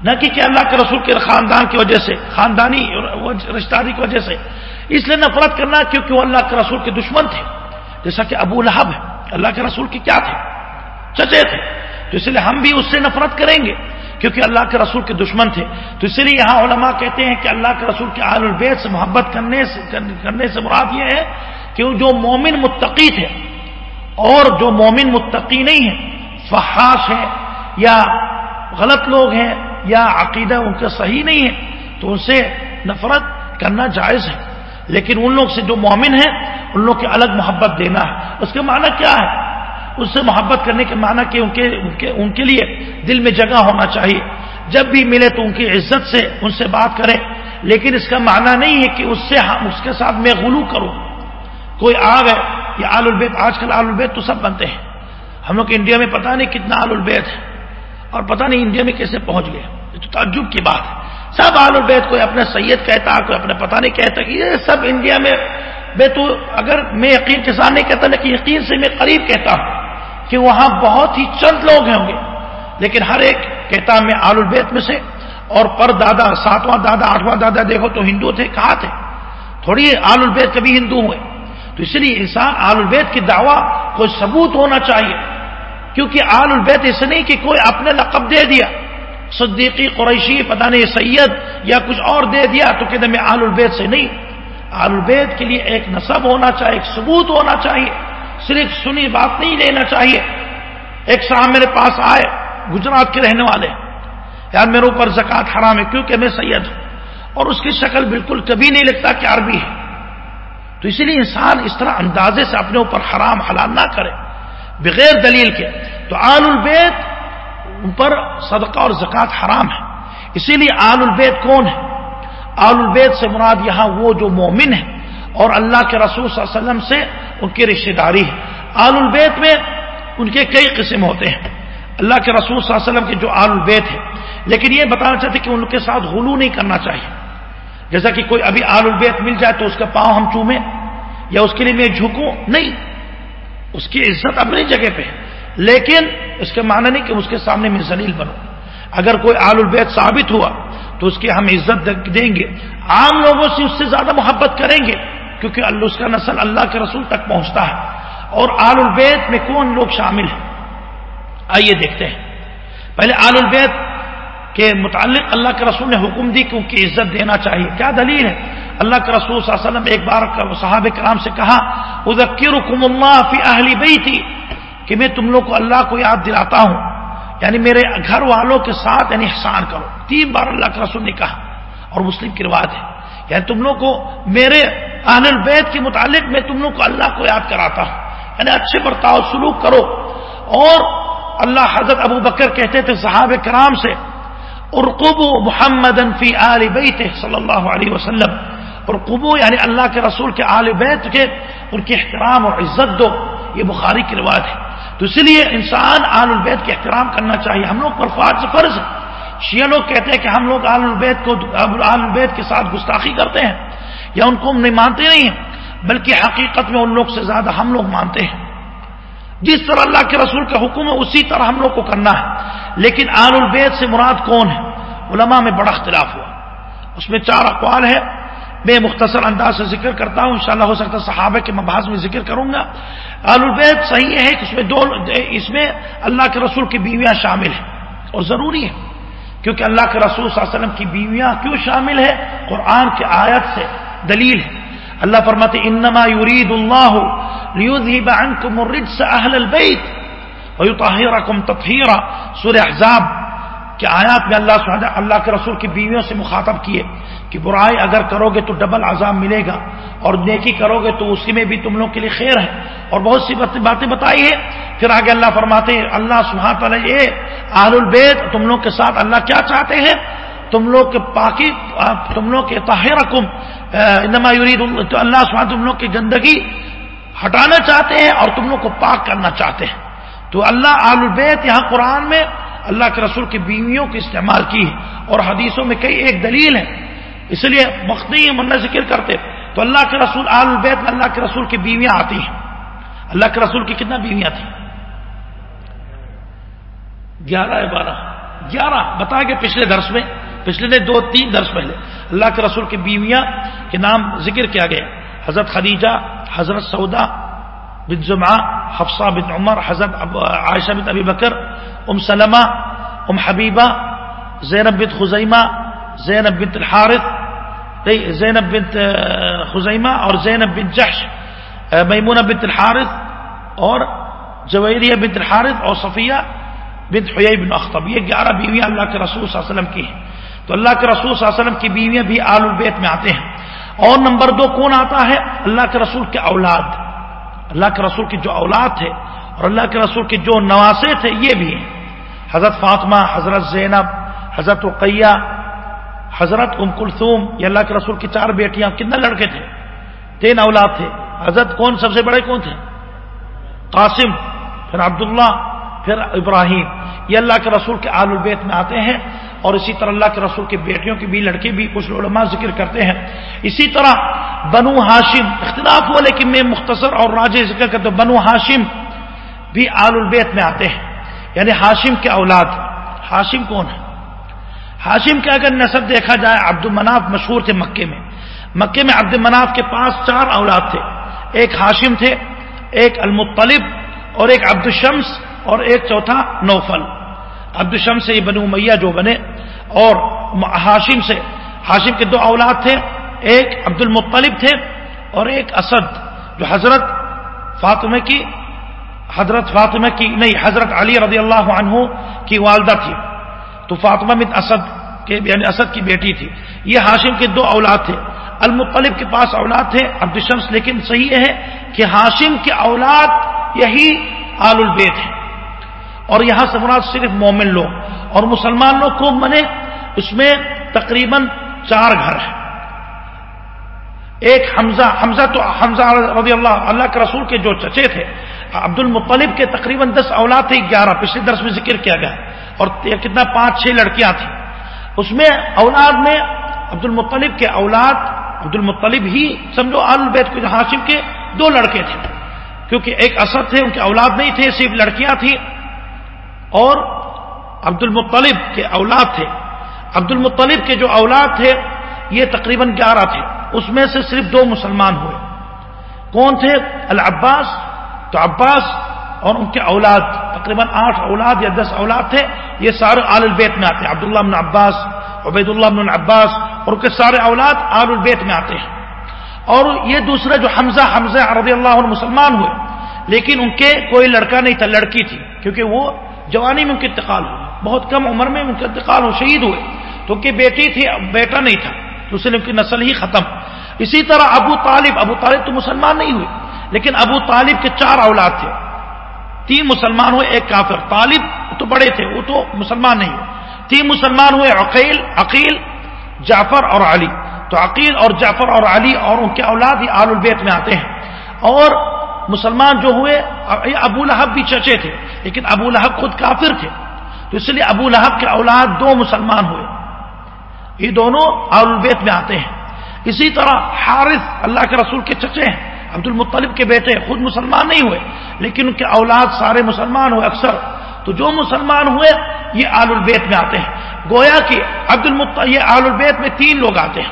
نہ کہ کہ اللہ کے رسول کے خاندان کی وجہ سے، خاندانی رشتہ داری کی وجہ سے۔ اس لیے نفرت کرنا کیونکہ وہ اللہ کے رسول کے دشمن تھے۔ جیسا کہ ابو لہب ہے اللہ کے رسول کے کیا تھے؟ چچے تھے۔ تو اس لیے ہم بھی اس سے نفرت کریں گے۔ کیونکہ اللہ کے رسول کے دشمن تھے۔ تو اس لیے یہاں علماء کہتے ہیں کہ اللہ کے رسول کے آل البید سے محبت کرنے سے کرنے سے مراد یہ ہے کہ جو مومن متقی تھے اور جو مومن متقی نہیں ہے فحاش ہیں یا غلط لوگ ہیں یا عقیدہ ان کا صحیح نہیں ہے، تو ان سے نفرت کرنا جائز ہے۔ لیکن ان لوگ سے جو مومن ہیں، ان لوگ کے الگ محبت دینا ہے۔ اس کا معنی کیا ہے؟ اس سے محبت کرنے کے معنی کہ ان کے ان کے لیے دل میں جگہ ہونا چاہیے۔ جب بھی ملے تو ان کی عزت سے ان سے بات کریں۔ لیکن اس کا معنی نہیں ہے کہ اس سے اس کے ساتھ میں غلو کروں۔ کوئی آ گئے یہ آل البیت، آج کل آل البیت تو سب بنتے ہیں۔ ہم لوگ انڈیا میں پتہ نہیں کتنا آل البیت ہے۔ اور پتہ نہیں انڈیا میں کیسے پہنچ گئے۔ یہ تو تعجب کی بات ہے۔ سب آل البیت، کوئی اپنے سید کہتا، کوئی اپنے پتہ نہیں کہتا کہ یہ سب انڈیا میں بے تو اگر میں یقین کے ساتھ نہیں کہتا، لیکن یقین سے میں قریب کہتا ہوں۔ کہ وہاں بہت ہی چند لوگ ہوں گے۔ لیکن ہر ایک کہتا میں آل البیت میں سے، اور پر دادا، ساتواں دادا، آٹھواں دادا، دیکھو تو ہندو تھے، کہاں تھے؟ تھوڑی آل البیت کبھی ہندو ہوئے۔ تو اس لیے انسان آل البیت کی دعویٰ کوئی ثبوت ہونا چاہیے۔ کیونکہ آل البیت ایسے نہیں کہ کوئی اپنے لقب دے دیا، صدیقی قریشی، پتہ نہیں، سید یا کچھ اور دے دیا تو کہتے میں آل البیت سے نہیں۔ آل البیت کے لیے ایک نصب ہونا چاہیے، ایک ثبوت ہونا چاہیے۔ صرف سنی بات نہیں لینا چاہیے۔ ایک صاحب میرے پاس آئے، گجرات کے رہنے والے۔ یار میرے اوپر زکات حرام ہے کیونکہ میں سید ہوں؟ اور اس کی شکل بالکل کبھی نہیں لگتا کہ عربی ہے۔ تو اسی لیے انسان اس طرح اندازے سے اپنے اوپر حرام حلال نہ کرے، بغیر دلیل کے۔ تو آل البیت پر صدقہ اور زکوٰۃ حرام ہے۔ اسی لیے آل البیت کون ہے؟ آل البیت سے مراد یہاں وہ جو مومن ہے۔ اور اللہ کے رسول صلی اللہ علیہ وسلم سے ان کی رشتے داری ہے۔ آل البیت میں ان کے کئی قسم ہوتے ہیں۔ اللہ کے رسول صلی اللہ علیہ وسلم کے جو آل البیت ہے لیکن یہ بتانا چاہتے کہ ان کے ساتھ غلو نہیں کرنا چاہیے۔ جیسا کہ کوئی ابھی آل البیت مل جائے تو اس کا پاؤں ہم چومیں یا اس کے لیے میں جھکوں، نہیں۔ اس کی عزت اپنی جگہ پہ لیکن اس کے معنی نہیں کہ اس کے سامنے میں زلیل بنو اگر کوئی آل البیت ثابت ہوا تو اس کی ہم عزت دیں گے۔ عام لوگوں سے اس سے زیادہ محبت کریں گے۔ کیونکہ اللہ اس کا نسل اللہ کے رسول تک پہنچتا ہے۔ اور آل البیت میں کون لوگ شامل ہیں؟ آئیے دیکھتے ہیں۔ پہلے آل البیت کے متعلق اللہ کے رسول نے حکم دی کہ ان کی عزت دینا چاہیے۔ کیا دلیل ہے؟ اللہ کے رسول صلی اللہ علیہ وسلم ایک بار صحاب کرام سے کہا ادکر اللہ فی اہلی بئی تھی کہ میں تم لوگ کو اللہ کو یاد دلاتا ہوں۔ یعنی میرے گھر والوں کے ساتھ یعنی احسان کرو۔ تین بار اللہ کے رسول نے کہا اور مسلم کی روایت ہے۔ یعنی تم لوگ کو میرے اہل البیت کے متعلق میں تم لوگ کو اللہ کو یاد کراتا ہوں۔ یعنی اچھے برتاؤ، سلوک کرو۔ اور اللہ حضرت ابو بکر کہتے تھے صحابہ کرام سے، ارقبو محمد فی آل بیت صلی اللہ علیہ وسلم۔ ارقبو یعنی اللہ کے رسول کے آل بیت کے ان کے احترام اور عزت دو۔ یہ بخاری کی روایت ہے۔ تو اس لیے انسان آل البیت کے احترام کرنا چاہیے۔ ہم لوگ پر فرض فرض۔ ہے شیعہ لوگ کہتے ہیں کہ ہم لوگ آل البیت کو، آل البیت کے ساتھ گستاخی کرتے ہیں۔ یا ان کو ہم نہیں مانتے نہیں ہیں، بلکہ حقیقت میں ان لوگ سے زیادہ ہم لوگ مانتے ہیں۔ جس طرح اللہ کے رسول کا حکم ہے، اسی طرح ہم لوگ کو کرنا ہے۔ لیکن آل البیت سے مراد کون ہے؟ علماء میں بڑا اختلاف ہوا۔ اس میں چار اقوال ہے میں مختصر انداز سے ذکر کرتا ہوں، انشاءاللہ ہو سکتا ہے صحابہ کے مباحث میں ذکر کروں گا۔ آل البیت صحیح ہے کہ اس میں دو، اس میں اللہ کے رسول کی بیویاں شامل ہیں اور ضروری ہے کیونکہ اللہ کے رسول صلی اللہ علیہ وسلم کی بیویاں کیوں شامل ہے قرآن کے آیت سے۔ دلیل ہے۔ اللہ فرماتے انما يريد الله ليذهب عنكم الرجس اهل البيت ويطهركم تطهيرا سورہ احزاب کے آیات میں اللہ سبحانہ اللہ کے رسول کی بیویوں سے مخاطب کیے کہ برائی اگر کرو گے تو ڈبل عذاب ملے گا اور نیکی کرو گے تو اسی میں بھی تم لوگ کے لیے خیر ہے۔ اور بہت سی باتیں بتائی ہے پھر آگے اللہ فرماتے ہیں، اللہ سبحانہ تعالیٰ یہ آل البیت، تم لوگ کے ساتھ اللہ کیا چاہتے ہیں؟ تم لوگ کے پاکی تم لوگ کے طاہر انما یرید تو اللہ سبحانہ تم لوگ کی گندگی ہٹانا چاہتے ہیں اور تم لوگ کو پاک کرنا چاہتے ہیں۔ تو اللہ آل البیت یہاں قرآن میں اللہ کے رسول کی بیویوں کی استعمال کی ہے اور حدیثوں میں کئی ایک دلیل ہے اس لیے مختی منع ذکر کرتے تو اللہ کے رسول آل البیت میں اللہ کے رسول کی بیویاں آتی ہیں۔ اللہ کے رسول کی کتنا بیویاں تھیں؟ گیارہ بارہ؟ گیارہ، بتا گئے پچھلے درس میں۔ پچھلے نے دو تین درس پہلے اللہ کے رسول کی بیویاں کے نام ذکر کیا گیا۔ حضرت خدیجہ، حضرت سودا بن زما حفصہ بن عمر، حضرت عائشہ بن ابی بکر، ام سلمہ، ام حبیبہ، زینب بن خزیمہ، زینب بن الحارث زینب بن خزیمہ اور زینب بن جحش میمونہ بن الحارث اور جویریہ بن الحارث اور صفیہ بنت حیی بن اختب یہ گیارہ بیویاں اللہ کے رسول صلی اللہ علیہ وسلم کی ہیں۔ تو اللہ کے رسول صلی اللہ علیہ وسلم کی بیویاں بھی آل البیت میں آتے ہیں۔ اور نمبر دو کون آتا ہے؟ اللہ کے رسول کے اولاد۔ اللہ کے رسول کی جو اولاد تھے اور اللہ کے رسول کے جو نواسے تھے، یہ بھی ہیں۔ حضرت فاطمہ، حضرت زینب، حضرت رقیہ، حضرت ام کلثوم، یہ اللہ کے رسول کی چار بیٹیاں کتنے لڑکے تھے؟ تین اولاد تھے۔ حضرت کون سب سے بڑے کون تھے؟ قاسم، پھر عبداللہ، پھر ابراہیم۔ یہ اللہ کے رسول کے آل البیت میں آتے ہیں۔ اور اسی طرح اللہ کے رسول کی بیٹیوں کی بھی، لڑکے بھی کچھ علماء ذکر کرتے ہیں۔ اسی طرح بنو ہاشم اختلاف ہوا، لیکن میں مختصر اور راج ذکر کرتے بنو ہاشم بھی آل البیت میں آتے ہیں۔ یعنی ہاشم کے اولاد۔ ہاشم کون ہے؟ ہاشم کے اگر نصب دیکھا جائے، عبد المناف مشہور تھے مکے میں۔ مکے میں عبد المناف کے پاس چار اولاد تھے۔ ایک ہاشم تھے، ایک المطلب اور ایک عبد الشمس اور ایک چوتھا نوفل۔ عبد الشمس سے یہ بنو میاں جو بنے اور ہاشم سے ہاشم کے دو اولاد تھے، ایک عبد المطلب تھے اور ایک اسد، جو حضرت فاطمہ کی، حضرت فاطمہ کی، نہیں، حضرت علی رضی اللہ عنہ کی والدہ تھی۔ تو فاطمہ بن اسد کے یعنی اسد کی بیٹی تھی۔ یہ ہاشم کے دو اولاد تھے۔ المطلب کے پاس اولاد تھے عبد الشمس لیکن صحیح ہے کہ ہاشم کے اولاد یہی آل البیت ہے اور یہاں سے مراد صرف مومن لوگ اور مسلمان لوگ کو بنے اس میں تقریباً چار گھر ہیں۔ ایک حمزہ حمزہ تو، حمزہ رضی اللہ اللہ کے رسول کے جو چچے تھے عبد المطلب کے تقریباً دس اولاد تھے، گیارہ، پچھلے درس میں ذکر کیا گیا۔ اور کتنا، پانچ، چھ لڑکیاں تھیں۔ اس میں اولاد میں عبد المطلب کے اولاد عبد المطلب ہی سمجھو البید کو ہاشم کے دو لڑکے تھے۔ کیونکہ ایک اسد تھے، ان کے اولاد نہیں تھے، صرف لڑکیاں تھیں۔ اور عبد المطلب کے اولاد تھے۔ عبد المطلب کے جو اولاد تھے، یہ تقریباً گیارہ تھے۔ اس میں سے صرف دو مسلمان ہوئے۔ کون تھے؟ العباس۔ تو عباس اور ان کے اولاد، تقریباً آٹھ اولاد یا دس اولاد تھے۔ یہ سارے آل البیت میں آتے ہیں۔ عبداللہ بن عباس عبید اللہ بن عباس اور ان کے سارے اولاد آل البیت میں آتے ہیں۔ اور یہ دوسرے جو حمزہ حمزہ رضی اللہ عنہ مسلمان ہوئے، لیکن ان کے کوئی لڑکا نہیں تھا، لڑکی تھی، کیونکہ وہ جوانی میں ان کے انتقال ہوا بہت کم عمر میں ان کا انتقال ہو شہید ہوئے۔ تو ان کی بیٹی تھی بیٹا نہیں تھا، تو اس لیے ان کی نسل ہی ختم۔ اسی طرح ابو طالب ابو طالب تو مسلمان نہیں ہوئے، لیکن ابو طالب کے چار اولاد تھے۔ تین مسلمان ہوئے، ایک کافر۔ طالب تو بڑے تھے، وہ تو مسلمان نہیں ہوئے۔ تین مسلمان ہوئے، عقیل عقیل، جعفر اور علی۔ تو عقیل اور جعفر اور علی اور ان کے اولاد ہی آل البیت میں آتے ہیں۔ اور مسلمان جو ہوئے ابو لہب بھی چچے تھے، لیکن ابو لہب خود کافر تھے۔ تو اس لیے ابو لہب کے اولاد دو مسلمان ہوئے۔ یہ دونوں آل البیت میں آتے ہیں۔ اسی طرح حارث، اللہ کے رسول کے چچے ہیں عبد المطلب کے بیٹے خود مسلمان نہیں ہوئے، لیکن ان کے اولاد سارے مسلمان ہوئے اکثر۔ تو جو مسلمان ہوئے، یہ آل البیت میں آتے ہیں۔ گویا کہ عبد المط یہ آل البیت میں تین لوگ آتے ہیں۔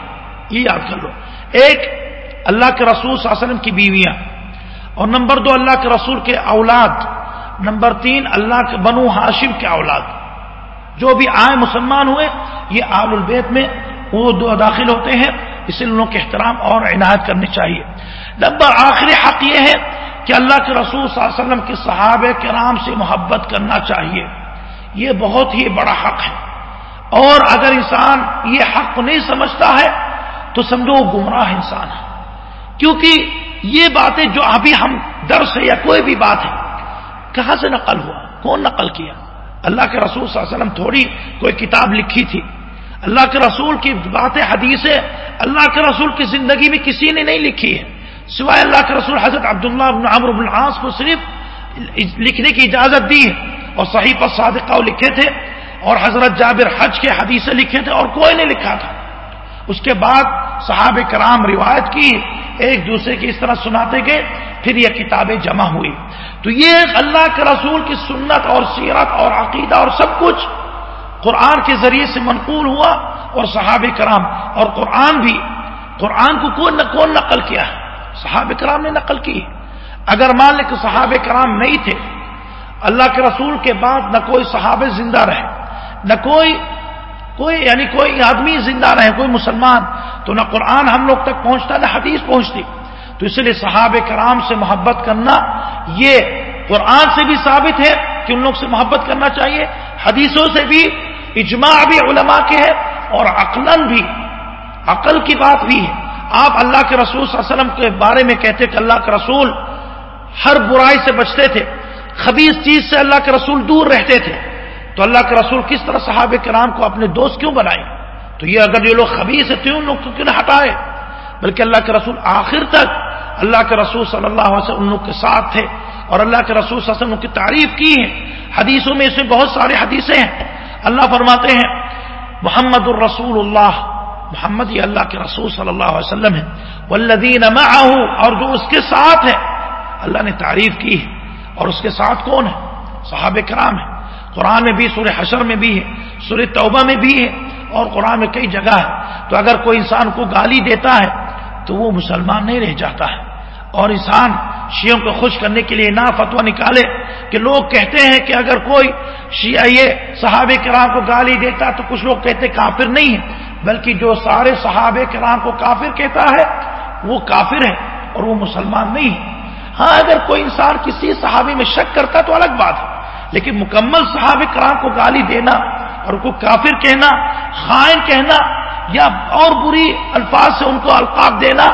یہ یاد کر لو۔ ایک اللہ کے رسول صلی اللہ علیہ وسلم کی بیویاں۔ اور نمبر دو، اللہ کے رسول کے اولاد. نمبر تین، اللہ کے بنو ہاشم کے اولاد. جو بھی آئے مسلمان ہوئے، یہ آل البیت میں وہ دو داخل ہوتے ہیں، اس لیے لوگوں کے احترام اور عنایت کرنی چاہیے. نمبر آخری حق یہ ہے کہ اللہ کے رسول صلی اللہ علیہ وسلم کے صحابہ کرام سے محبت کرنا چاہیے. یہ بہت ہی بڑا حق ہے. اور اگر انسان یہ حق نہیں سمجھتا ہے، تو سمجھو وہ گمراہ انسان ہے. کیونکہ یہ باتیں جو ابھی ہم درس ہے یا کوئی بھی بات ہے، کہاں سے نقل ہوا؟ کون نقل کیا؟ اللہ کے رسول صلی اللہ علیہ وسلم تھوڑی کوئی کتاب لکھی تھی۔ اللہ کے رسول کی باتیں حدیثیں اللہ کے رسول کی زندگی میں کسی نے نہیں لکھی ہے۔ سوائے اللہ کے رسول حضرت عبداللہ بن عمر بن العاص کو صرف لکھنے کی اجازت دی ہے اور صحیح پر صادقہ لکھے تھے اور حضرت جابر حج کے حدیثیں لکھے تھے اور کوئی نہیں لکھا تھا۔ اس کے بعد صحابہ کرام روایت کی، ایک دوسرے کی اس طرح سناتے گئے، پھر یہ کتابیں جمع ہوئی۔ تو یہ اللہ کے رسول کی سنت اور سیرت اور عقیدہ اور سب کچھ قرآن کے ذریعے سے منقول ہوا اور صحابہ کرام، اور قرآن بھی، قرآن کو کون کون نقل کیا ہے؟ صحابہ کرام نے نقل کی۔ اگر مان لیں کہ صحابہ کرام نہیں تھے، اللہ کے رسول کے بعد نہ کوئی صحابہ زندہ رہے، نہ کوئی کوئی یعنی کوئی آدمی زندہ رہے، کوئی مسلمان، تو نہ قرآن ہم لوگ تک پہنچتا، نہ حدیث پہنچتی۔ تو اس لیے صحاب کرام سے محبت کرنا، یہ قرآن سے بھی ثابت ہے کہ ان لوگ سے محبت کرنا چاہیے۔ حدیثوں سے بھی اجماع بھی علماء کے ہے اور عقل بھی۔ عقل کی بات بھی ہے۔ آپ اللہ کے رسول صلی اللہ علیہ وسلم کے بارے میں کہتے کہ اللہ کے رسول ہر برائی سے بچتے تھے خبیص چیز سے اللہ کے رسول دور رہتے تھے۔ تو اللہ کے رسول کس طرح صحابہ کرام کو اپنے دوست کیوں بنائے؟ تو یہ اگر یہ لوگ خبیص ہیں تو ان لوگ کو کیوں نہ ہٹائے؟ بلکہ اللہ کے رسول آخر تک اللہ کے رسول صلی اللہ علیہ وسلم ان لوگ کے ساتھ تھے اور اللہ کے رسول صلی اللہ علیہ وسلم کی تعریف کی ہے حدیثوں میں اس میں بہت سارے حدیثیں ہیں۔ اللہ فرماتے ہیں، محمد الرسول اللہ محمد یہ اللہ کے رسول صلی اللہ علیہ وسلم ہے والذین معه اور جو اس کے ساتھ ہے اللہ نے تعریف کی ہے۔ اور اس کے ساتھ کون ہے؟ صحابہ کرام ہے قرآن میں بھی، سورہ حشر میں بھی ہے، سورہ توبہ میں بھی ہے اور قرآن میں کئی جگہ ہے۔ تو اگر کوئی انسان کو گالی دیتا ہے تو وہ مسلمان نہیں رہ جاتا ہے۔ اور انسان شیعوں کو خوش کرنے کے لیے نہ فتوا نکالے کہ لوگ کہتے ہیں کہ اگر کوئی شیعہ یہ صحابہ کرام کو گالی دیتا تو کچھ لوگ کہتے کافر نہیں ہے، بلکہ جو سارے صحابہ کرام کو کافر کہتا ہے وہ کافر ہے اور وہ مسلمان نہیں ہے۔ ہاں اگر کوئی انسان کسی صحابی میں شک کرتا تو الگ بات ہے۔ لیکن مکمل صحابہ کرام کو گالی دینا اور ان کو کافر کہنا، خائن کہنا یا اور بری الفاظ سے ان کو القاب دینا،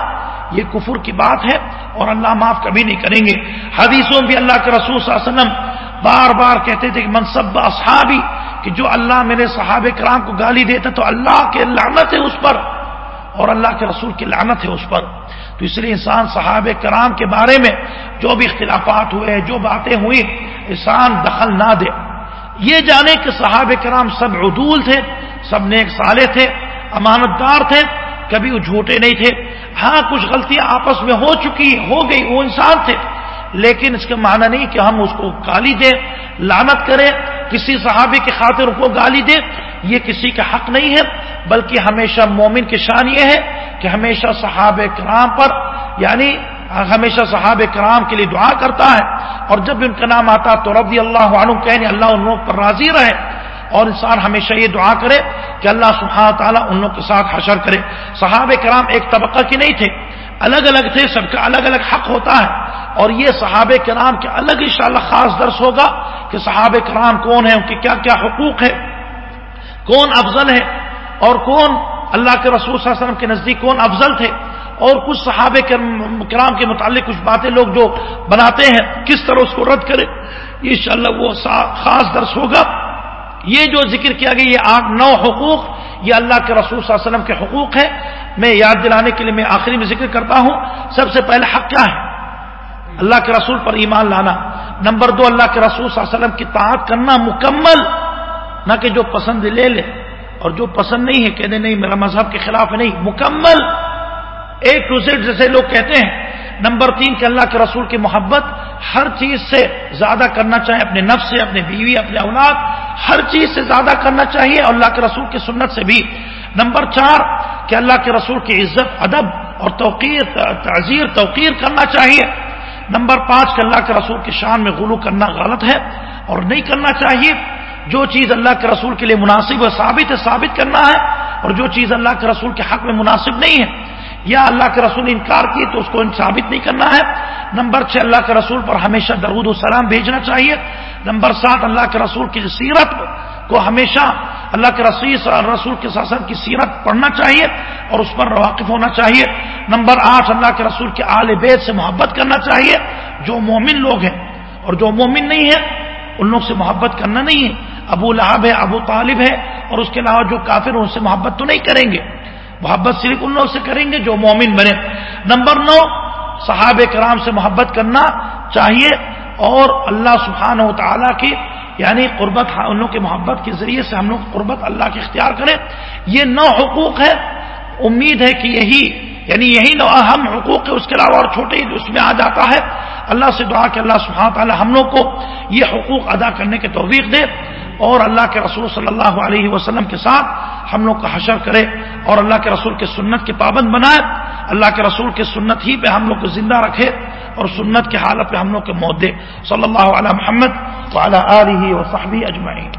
یہ کفر کی بات ہے اور اللہ معاف کبھی نہیں کریں گے۔ حدیثوں بھی اللہ کے رسول صلی اللہ علیہ وسلم بار بار کہتے تھے کہ منصب اصحابی، کہ جو اللہ میرے صحابہ کرام کو گالی دیتا تو اللہ کے لعنت ہے اس پر اور اللہ کے رسول کی لعنت ہے اس پر۔ تو اس لیے انسان صحابہ کرام کے بارے میں جو بھی اختلافات ہوئے، جو باتیں ہوئی انسان دخل نہ دے۔ یہ جانے کہ صحابہ کرام سب عدول تھے، سب نیک سالے تھے امانت دار تھے، کبھی وہ جھوٹے نہیں تھے۔ ہاں کچھ غلطیاں آپس میں ہو چکی، ہو گئی، وہ انسان تھے۔ لیکن اس کا معنی نہیں کہ ہم اس کو گالی دیں لانت کریں، کسی صحابی کی خاطر کو گالی دیں، یہ کسی کا حق نہیں ہے، بلکہ ہمیشہ مومن کی شان یہ ہے کہ ہمیشہ صحاب کرام پر یعنی ہمیشہ صحاب کرام کے لیے دعا کرتا ہے۔ اور جب بھی ان کا نام آتا تو رضی اللہ عنہ کہنے، اللہ ان لوگ پر راضی رہے۔ اور انسان ہمیشہ یہ دعا کرے کہ اللہ سبحانہ تعالیٰ ان لوگ کے ساتھ حشر کرے۔ صحاب کرام ایک طبقہ کی نہیں تھے۔ الگ الگ تھے سب کا الگ الگ حق ہوتا ہے اور یہ صحاب کرام کے الگ انشاءاللہ خاص درس ہوگا کہ صحاب کرام کون ہیں، ان کے کیا کیا حقوق ہے کون افضل ہے اور کون اللہ کے رسول صلی اللہ علیہ وسلم کے نزدیک کون افضل تھے اور کچھ صحابہ کرام کے متعلق کچھ باتیں لوگ جو بناتے ہیں، کس طرح اس کو رد کرے انشاءاللہ وہ خاص درس ہوگا۔ یہ جو ذکر کیا گیا، یہ آٹھ نو حقوق یہ اللہ کے رسول صلی اللہ علیہ وسلم کے حقوق ہے میں یاد دلانے کے لیے میں آخری میں ذکر کرتا ہوں۔ سب سے پہلے حق کیا ہے؟ اللہ کے رسول پر ایمان لانا۔ نمبر دو، اللہ کے رسول صلی اللہ علیہ وسلم کی طاعت کرنا مکمل، نہ کہ جو پسند لے لے۔ اور جو پسند نہیں ہے کہنے نہیں، میرا مذہب کے خلاف ہے، نہیں، مکمل۔ ایک ٹو زیڈ جیسے لوگ کہتے ہیں۔ نمبر تین کہ اللہ کے رسول کی محبت ہر چیز سے زیادہ کرنا چاہے اپنے نفس سے، اپنے بیوی، اپنے اولاد، ہر چیز سے زیادہ کرنا چاہیے اور اللہ کے رسول کی سنت سے بھی۔ نمبر چار کہ اللہ کے رسول کی عزت، ادب اور توقیر، تعزیر، توقیر کرنا چاہیے۔ نمبر پانچ کہ اللہ کے رسول کی شان میں غلو کرنا غلط ہے اور نہیں کرنا چاہیے۔ جو چیز اللہ کے رسول کے لیے مناسب ہے ثابت ہے، ثابت کرنا ہے اور جو چیز اللہ کے رسول کے حق میں مناسب نہیں ہے۔ یا اللہ کے رسول انکار کی تو اس کو ثابت نہیں کرنا ہے۔ نمبر چھ، اللہ کے رسول پر ہمیشہ درود السلام بھیجنا چاہیے۔ نمبر سات، اللہ کے رسول کی سیرت کو ہمیشہ اللہ کے رسول رسول کے ساسن کی سیرت پڑھنا چاہیے اور اس پر واقف ہونا چاہیے۔ نمبر آٹھ، اللہ کے رسول کے آل بیت سے محبت کرنا چاہیے۔ جو مومن لوگ ہیں اور جو مومن نہیں ہے ان لوگ سے محبت کرنا نہیں ہے۔ ابو لہب ہے، ابو طالب ہے اور اس کے علاوہ جو کافر ان سے محبت تو نہیں کریں گے۔ محبت صرف ان لوگ سے کریں گے جو مومن بنے۔ نمبر نو صحاب کرام سے محبت کرنا چاہیے اور اللہ سبحانہ و تعالیٰ کی یعنی قربت ہاں، ان لوگ کی محبت کے ذریعے سے ہم لوگ قربت اللہ کی اختیار کریں۔ یہ نو حقوق ہے امید ہے کہ یہی یعنی یہی نو اہم حقوق ہے اس کے علاوہ اور چھوٹے اس میں آ جاتا ہے۔ اللہ سے دعا کہ اللہ سبحانہ تعالی ہم لوگ کو یہ حقوق ادا کرنے کے توفیق دے اور اللہ کے رسول صلی اللہ علیہ وسلم کے ساتھ ہم لوگ کا حشر کرے اور اللہ کے رسول کے سنت کے پابند بنائے اللہ کے رسول کے سنت ہی پہ ہم لوگ کو زندہ رکھے اور سنت کے حالت پہ ہم لوگ کے موت دے صلی اللہ علیہ محمد علیہ و صحبی اجمعین